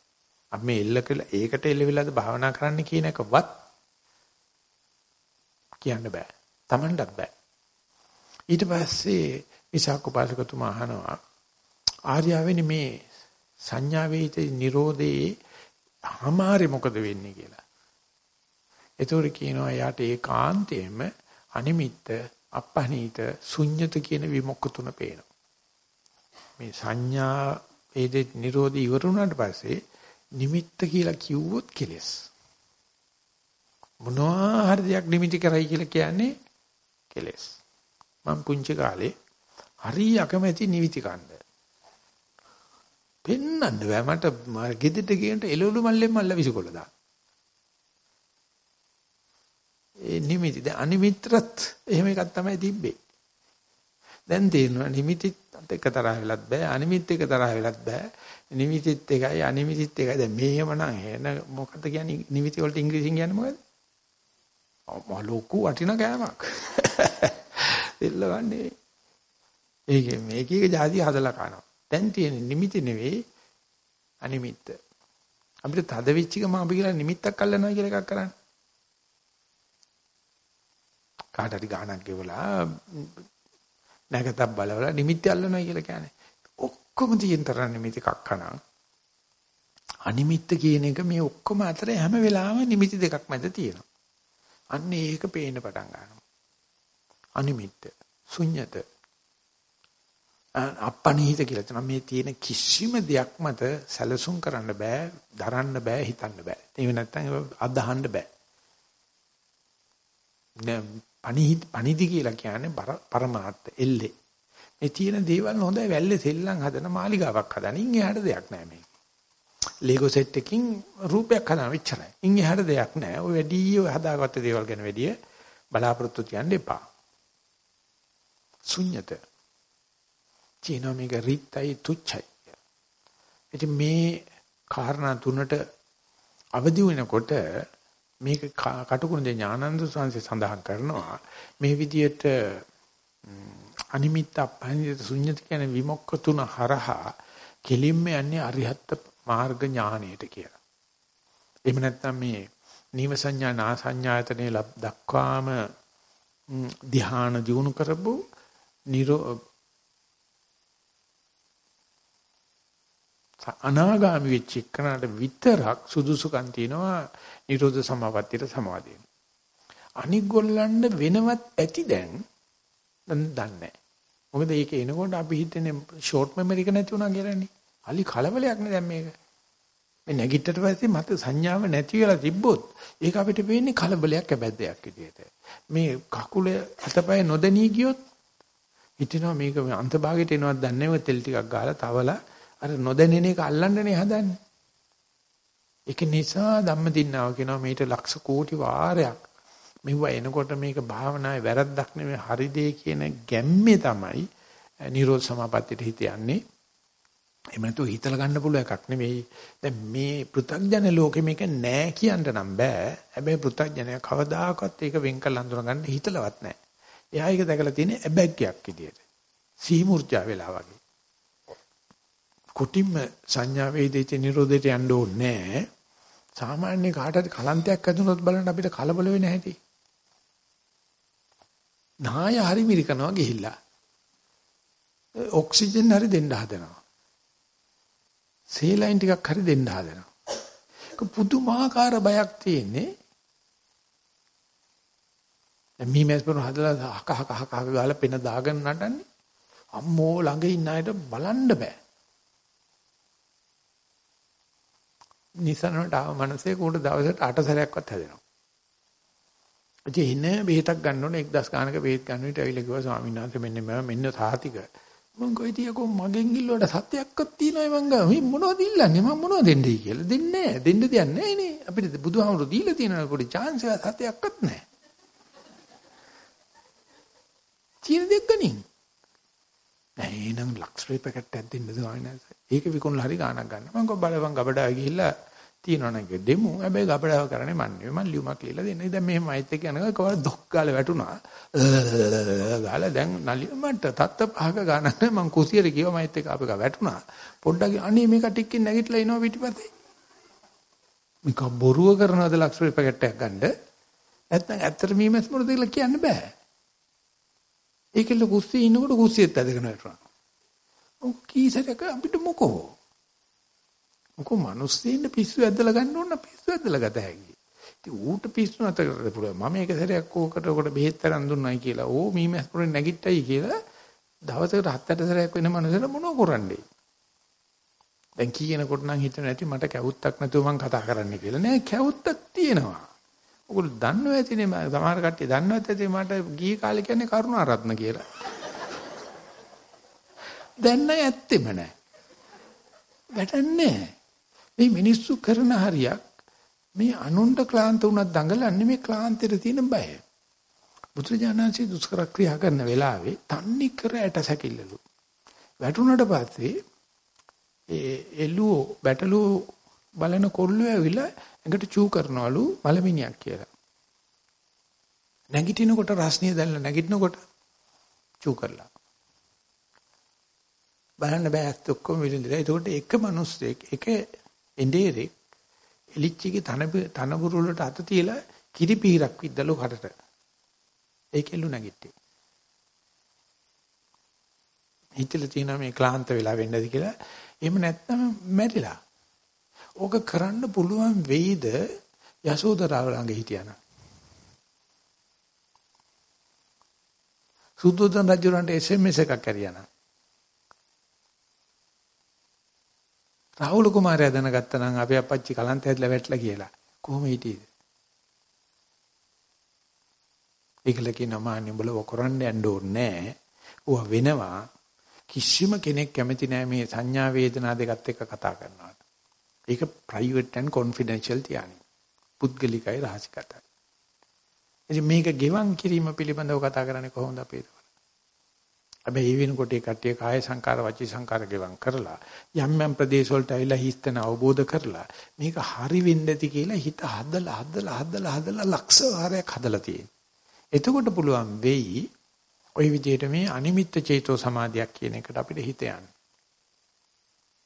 අපි මේ එල්ල කළ ඒකට එල්ල වෙලාද භාවනා කරන්න කියන එකවත් කියන්න බෑ. Tamanටත් බෑ. ඊට පස්සේ විසාක උපාසකතුමා අහනවා ආර්යවෙනි මේ සංඥා වේිත නිරෝධේ හමාරේ මොකද වෙන්නේ කියලා. ඒතකොට කියනවා යාට ඒකාන්තයෙන්ම අනිමිත්ත අපහනීත ශුන්්‍යත කියන විමුක්ක තුන පේනවා. මේ සංඥා වේදේ නිරෝධී ඉවර වුණාට පස්සේ නිමිත්ත කියලා කිව්වොත් කෙලස්. මොනවා හරි දෙයක් නිමිති කරයි කියලා කියන්නේ කෙලස්. මම පුංචි කාලේ හරි අකමැති නිවිති කණ්ඩ. පෙන්නන්න බෑ මට ගෙදෙට ගේන්න එළවලු මල්ලෙන් මල්ල විසිකොල දාන්න. ඒ නිමිති දැන් අනිමිත්‍රත් එහෙම එකක් තමයි තිබ්බේ. දැන් තේරෙනවා නිමිතිත් එක තරහ වෙලත් බෑ අනිමිත් එක තරහ වෙලත් බෑ. නිමිතිත් එකයි අනිමිතිත් එකයි. දැන් මේම නම් එන මොකද්ද කියන්නේ නිමිති වලට ඉංග්‍රීසියෙන් කියන්නේ මොකද්ද? මහ ලොකු වටින කෑමක්. [laughs] දෙල්ලවන්නේ. ඒකේ මේකේ જાති හදලා කනවා. දැන් තියෙන නිමිති නෙවෙයි අනිමිත්ත. අපිට තද වෙච්ච ගම අපි කියලා නිමිත්තක් අල්ලනවා කියලා එකක් කරන්නේ. කාට හරි ගානක් ගෙවලා නැගතක් බලවලා නිමිති අල්ලනවා කියලා කියන්නේ. ඔක්කොම තියෙන තරම් නිමිති කක්කනම්. අනිමිත්ත කියන එක මේ ඔක්කොම අතර හැම වෙලාවෙම නිමිති දෙකක් මැද තියෙනවා. අන්න ඒක පේන්න පටන් ගන්නවා. අනිමිත්ත, ශුන්්‍යත, අපනිහිත කියලා තමයි මේ තියෙන කිසිම දෙයක් මත සැලසුම් කරන්න බෑ, දරන්න බෑ, හිතන්න බෑ. ඒක නැත්තම් අදහන්න බෑ. පණිහිත් පණිදි කියලා කියන්නේ පරමාර්ථ එල්ලේ. මේ තියෙන දේවල් හොඳයි වැල්ලේ සෙල්ලම් හදන මාලිගාවක් හදන. ඉන් එහාට දෙයක් නෑ මේක. ලීගෝ සෙට් එකකින් රූපයක් හදන විතරයි. ඉන් එහාට දෙයක් නෑ. ඔය වැඩි ඔය හදාගත්ත දේවල් ගැන වැඩි බලාපොරොත්තු තියන්න එපා. ශුන්්‍යත. චීනෝ මේක රිත්යි තුච්චයි. ඉතින් මේ කාරණා තුනට අවදි වෙනකොට මේක කටුකුරුන්දේ ඥානන්ද සංසේ සඳහන් කරනවා මේ විදියට අනිමිත්ත අපහිනිත ශුන්්‍යත කියන විමුක්ක තුන හරහා කෙලින්ම යන්නේ අරිහත් මාර්ග ඥානයට කියලා. එහෙම නැත්නම් මේ නීව සංඥා නා සංඥායතනේ දක්වාම ධ්‍යාන දිනු කරපු නිරෝ අනාගාමි වෙච්ච එකනට විතරක් සුදුසුකම් තියෙනවා නිරෝධ සමාපත්තියට සමාදින. අනික් ගොල්ලන්ට වෙනවත් ඇති දැන් දන්නේ මොකද ඒක එනකොට අපි හිතන්නේ ෂෝට් මෙමරි එක නැති වුණා කියලානේ. අලි කලබලයක් නේ දැන් මේක. මේ නැගිටට පස්සේ මත සංඥාව නැති වෙලා තිබ්බොත් ඒක අපිට වෙන්නේ කලබලයක් හැබැද්දයක් විදියට. මේ කකුල අතපය නොදැනී ගියොත් හිතෙනවා මේක අන්තභාගයට එනවත් දන්නේ නැහැ තෙල් ටිකක් ගහලා තවලා අර නොදැනෙන එක අල්ලන්නනේ හදන්නේ. ඒක නිසා ධම්මදින්නාව කියනවා මේට ලක්ෂ කෝටි වාරයක් මෙව එනකොට මේක භාවනාවේ වැරද්දක් නෙමෙයි හරි දේ කියන ගැම්මේ තමයි නිරෝධ සමාපත්තියට හිත යන්නේ. එහෙම නැතුව හිතලා ගන්න පුළුවන් එකක් නෙමෙයි. දැන් මේ පෘථග්ජන ලෝකෙ මේක නෑ කියන්න නම් බෑ. හැබැයි පෘථග්ජනය කවදාකවත් ඒක වෙන් කරලා අඳුර ගන්න හිතලවත් නෑ. එයා ඒක දැකලා තියෙන්නේ ඇබැග්ගයක් විදියට. සීමුර්ජා වෙලා වගේ. කුටිම්ම සංඥා වේදිත නිරෝධයට යන්න ඕනේ නෑ. සාමාන්‍ය කාට හරි කලන්තයක් ඇතුනොත් බලන්න අපිට කලබල වෙන්නේ නැහැටි. නාය හරි මිරිකනවා ගිහිල්ලා. ඔක්සිජන් හරි දෙන්න හදනවා. සේලයින් ටිකක් හරි දෙන්න හදනවා. ඒක පුදුමාකාර බයක් තියෙන්නේ. මේ මැස්පර හදලා හක හක හක ගාලා පෙන දාගෙන නටන්නේ. අම්මෝ ළඟ ඉන්න අයට බලන්න බෑ. නිසනට ආව මනසේ කුඩ දවසට 8 සැරයක්වත් හැදෙනවා. ඉතින් එන බෙහෙතක් ගන්න ඕනේ 1000 ගානක බෙහෙත් ගන්න විට ඇවිල්ලා කිව්වා ස්වාමීන් වහන්සේ මෙන්න මම මෙන්න සාතික. මම කොයිතියකෝ මගෙන් ඉල්ලුවට සත්‍යයක්වත් තියෙනවා මං ගා. මේ මොනවද ඉල්ලන්නේ මම මොනවද දෙන්නේ කියලා. දෙන්නේ නැහැ. දෙන්න දෙයක් නැහැ නේ. අපිට බුදුහාමුදුරු දීලා තියෙන පොඩි chance එකක් සත්‍යයක්වත් නැහැ. තියෙන දෙයක් ගනින්. නෑ එනං ලක්ෂ රුපියල් පැකට් එකක් දෙන්න ස්වාමීන් වහන්සේ. ඒක විකුණලා හරි ගාණක් ගන්න. මම කො බලවන් ගබඩාව ගිහිල්ලා තියෙනවා නේද දෙමු. හැබැයි ගබඩාව කරන්නේ මන් නෙවෙයි. මන් ලියුමක් ලියලා දෙන්නේ. දැන් මෙහෙම මයිත් එක්ක යනකොට කවදාවත් දොක් ගාලා වැටුණා. ගාලා දැන් නලිය මන්ට තත්ත පහක ගානක් මං කුසියට ගියා මයිත් එක්ක අපේ ගා වැටුණා. පොඩ්ඩක් අනේ මේක ටිකකින් නැගිටලා එනවා පිටිපස්සේ. මේක බොරුව කරනවද ලක්ෂ රුපියල් පැකට් එකක් ගන්න? නැත්නම් ඇත්තට මීමස් මොනද කියලා කියන්න බෑ. ඒකෙල්ල කුස්සියේ ඉන්නකොට කුස්සියෙත් ඇදගෙන වැටුණා. ඔව් කීසරක අපිට මොකෝ? මොකෝ මිනිස්සෙන්න පිස්සු ඇදලා ගන්න ඕන පිස්සු ඇදලා ගත හැකියි. ඉතින් ඌට පිස්සු නැත කරලා පුළුවන්. මම එක සැරයක් ඕකට උකට බෙහෙත් තරම් දුන්නයි කියලා. ඕ මීමස් පුරේ නැගිට්ටයි කියලා දවසකට හත් අට සැරයක් වෙන මනුස්සයල මොනව කරන්නේ? දැන් කියනකොට නම් හිතෙන්නේ නැති මට කැවුත්තක් නැතුව මං කතා කරන්න කියලා. නෑ කැවුත්තක් තියෙනවා. ඔගොල්ලෝ දන්නව ඇතිනේ සමහර කට්ටිය දන්නවත් ඇති මට ගිහි කාලේ කියන්නේ කරුණාරත්න කියලා. දැන් නෑ ඇත්තෙම නෑ. වැටන්නේ මේ මිනිස්සු කරන හරියක් මේ අනුන්ට ක්ලාන්ත වුණත් දඟලන්නේ මේ ක්ලාන්තෙට තියෙන බය. බුදුරජාණන්සේ දුෂ්කර ක්‍රියා කරන වෙලාවේ තන්නේ කර ඇට සැකිල්ලලු. වැටුණට පස්සේ ඒ එළුව බැටළුව බලන කොල්ලෝ ඇවිල්ලා එකට චූ කරනවලු මලමිනියක් කියලා. නැගිටිනකොට රස්නිය දැල්ලා නැගිටිනකොට චූ කරලා. බලන්න බෑ ඇත්ත ඔක්කොම විලින්දලා. ඒකට එක මිනිස්සෙක් එක එඬේරෙක් එලිච්චිගේ තන තනබුරු වලට අත තියලා කිරි පීරක් විද්දලු කඩට. ඒකෙල්ලු නැගිට්ටේ. හිතලා තියෙනවා මේ ක්ලාන්ත වෙලා වෙන්නද කියලා. එහෙම නැත්නම් මැරිලා. ඕක කරන්න පුළුවන් වෙයිද යසෝදරාව ළඟ හිටියනම්. සුද්ධෝදන රජුරන්ට SMS එකක් කරියානම්. රාහුල කුමාරයා දැනගත්තා නම් අපේ අපච්චි කලන්ත හැදලා වැටලා කියලා. කොහොම හිටියේද? ඒකල කියනවා මාන්නේ උඹල වකරන්න යන්න ඕනේ නැහැ. ඌව වෙනවා කිසිම කෙනෙක් කැමති නැහැ මේ සංඥා වේදනා දෙකත් එක්ක කතා කරනවා. ඒක private and confidential තියානේ. පුද්ගලිකයි රහසිගතයි. ඉතින් මේක ගෙවන් කිරීම පිළිබඳව කතා කරන්නේ කොහොමද අපි ඒක? හැබැයි ඒ වෙනකොට ඒ කට්ටිය කාය සංකාර වචී සංකාර ගෙවම් කරලා යම් යම් ප්‍රදේශ වලට ඇවිල්ලා හිස්තන අවබෝධ කරලා මේක හරි වෙන්නේ නැති කියලා හිත හදලා හදලා හදලා හදලා ලක්ෂ වාරයක් හදලා තියෙනවා. එතකොට පුළුවන් වෙයි ওই විදිහට මේ අනිමිත්ත චේතෝ සමාධියක් කියන එකට අපිට හිත යන්න.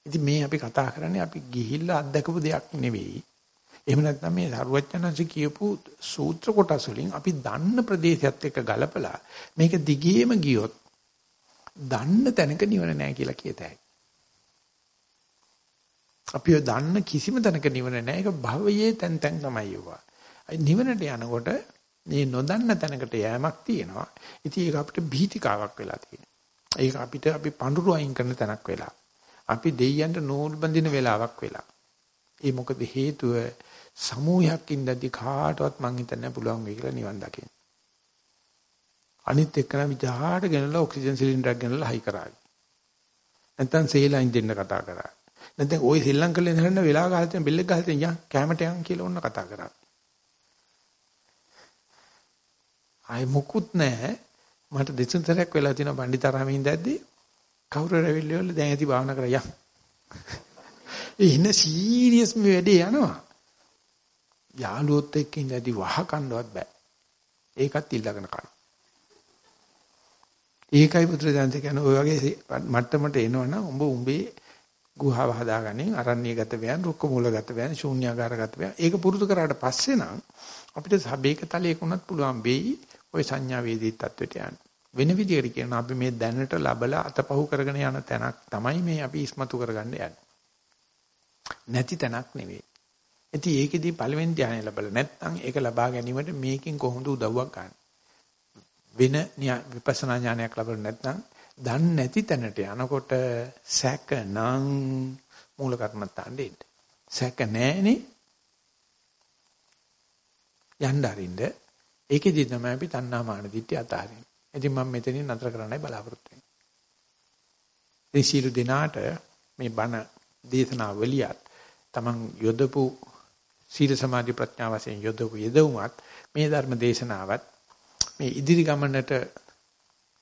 ඉතින් මේ අපි කතා කරන්නේ අපි ගිහිල්ලා අත්දකපු දෙයක් නෙවෙයි. එහෙම නැත්නම් මේ සරුවච්චනන්සේ කියපු සූත්‍ර කොටස් වලින් අපි දන්න ප්‍රදේශයත් එක්ක ගලපලා මේක දිගේම ගියොත් දන්න තැනක නිවන නැහැ කියලා කියතයි. අපිව දන්න කිසිම තැනක නිවන නැහැ. ඒක භවයේ තැන් තැන් තමයි යුවා. නිවනට යනකොට මේ නොදන්න තැනකට යෑමක් තියෙනවා. ඉතින් ඒක අපිට බීතිකාවක් වෙලා තියෙනවා. ඒක අපිට අපි පඳුරු අයින් කරන තැනක් වෙලා. අපි දෙයයන්ට නූල් බඳින වෙලාවක් වෙලා. ඒ මොකද හේතුව සමූහයක් ඉඳදී කාටවත් මං හිතන්නේ පුළුවන් වෙයි කියලා නිවන් දකින්න. අනිත් එක්කන විදහාට ගෙනලා ඔක්සිජන් සිලින්ඩරයක් ගෙනලා හයි කරાવી. නැත්නම් සේලයින් දෙන්න කතා කරා. නැත්නම් ওই ශ්‍රී ලංකාවේ ඉඳන් වෙලා ගහලා තියෙන බිල් එක ගහලා තියෙන යන් කැමට යන් කියලා ඕන්න කතා කරා. ආයි මොකුත් නැහැ. මට දෙසුන්තරයක් වෙලා තියෙනවා පණ්ඩිතාරාමේ ඉඳද්දී කවුරු රැවිල්ල වල දැන් ඇති භාවනා කරා යන්. ඉන්න සීරියස් මේ වැඩේ යනවා. යාළුවොත් එක්ක ඉඳදී වහකන්නවත් බෑ. ඒකත් ඊළඟන කයි. ඒකයි පුත්‍රයන්ත කියන්නේ. ඔය වගේ මට්ටමට එනවනම් උඹ උඹේ ගුහාව හදාගන්නේ අරණ්‍යගත වෑන් රුක්ක මූලගත වෑන් ශූන්‍යාකාරගත වෑන් ඒක පුරුදු කරාට පස්සේ නම් අපිට සබේක තලයක උනත් පුළුවන් වෙයි ওই සංඥා වේදී තත්වෙට යන්න. වෙන විදිහකට කියනවා අපි මේ දැනට ලබලා අතපහු කරගෙන යන තැනක් තමයි මේ අපි ඉස්මතු කරගන්න යන්නේ. නැති තැනක් නෙවෙයි. ඉතින් ඒකෙදී පළවෙනි ධ්‍යානය ලැබලා නැත්නම් ඒක ලබා ගැනීමට මේකෙන් කොහොමද උදව්වක් ගන්න? වෙන විපස්සනා ඥානයක් ලැබුණ නැත්නම් දන්නේ නැති තැනට යනකොට සැක නම් මූල කර්මත්තාන් දෙන්න. සැක නැහෙනේ යන්න අරින්න ඒකෙදි තමයි අපි තණ්හා මාන දිට්ඨිය අතහරින්නේ. ඉතින් මම මෙතනින් නතර කරන්නයි බලාපොරොත්තු වෙන්නේ. ඒ සීල දිනාට මේ බණ දේශනාවලියත් තමන් යොදපු සීල සමාධි ප්‍රඥා වශයෙන් යොදපු යෙදුමත් මේ ධර්ම දේශනාවත් මේ ඉදිරි ගමනට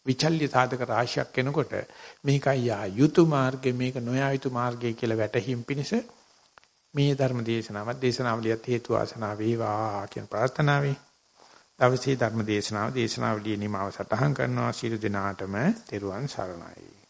විචල්්‍ය සාධක රාශියක් එනකොට මේකයි යා යුතු මාර්ගය මේක නොයා යුතු මාර්ගය කියලා වැටහිම් පිණිස මේ ධර්ම දේශනාවත් දේශනාවලියත් හේතු ආසනාව වේවා කියන ප්‍රාර්ථනාවයි. දවසේ ධර්ම දේශනාව දේශනාවලිය නිමාව සටහන් කරනවා. සියලු දෙනාටම තෙරුවන් සරණයි.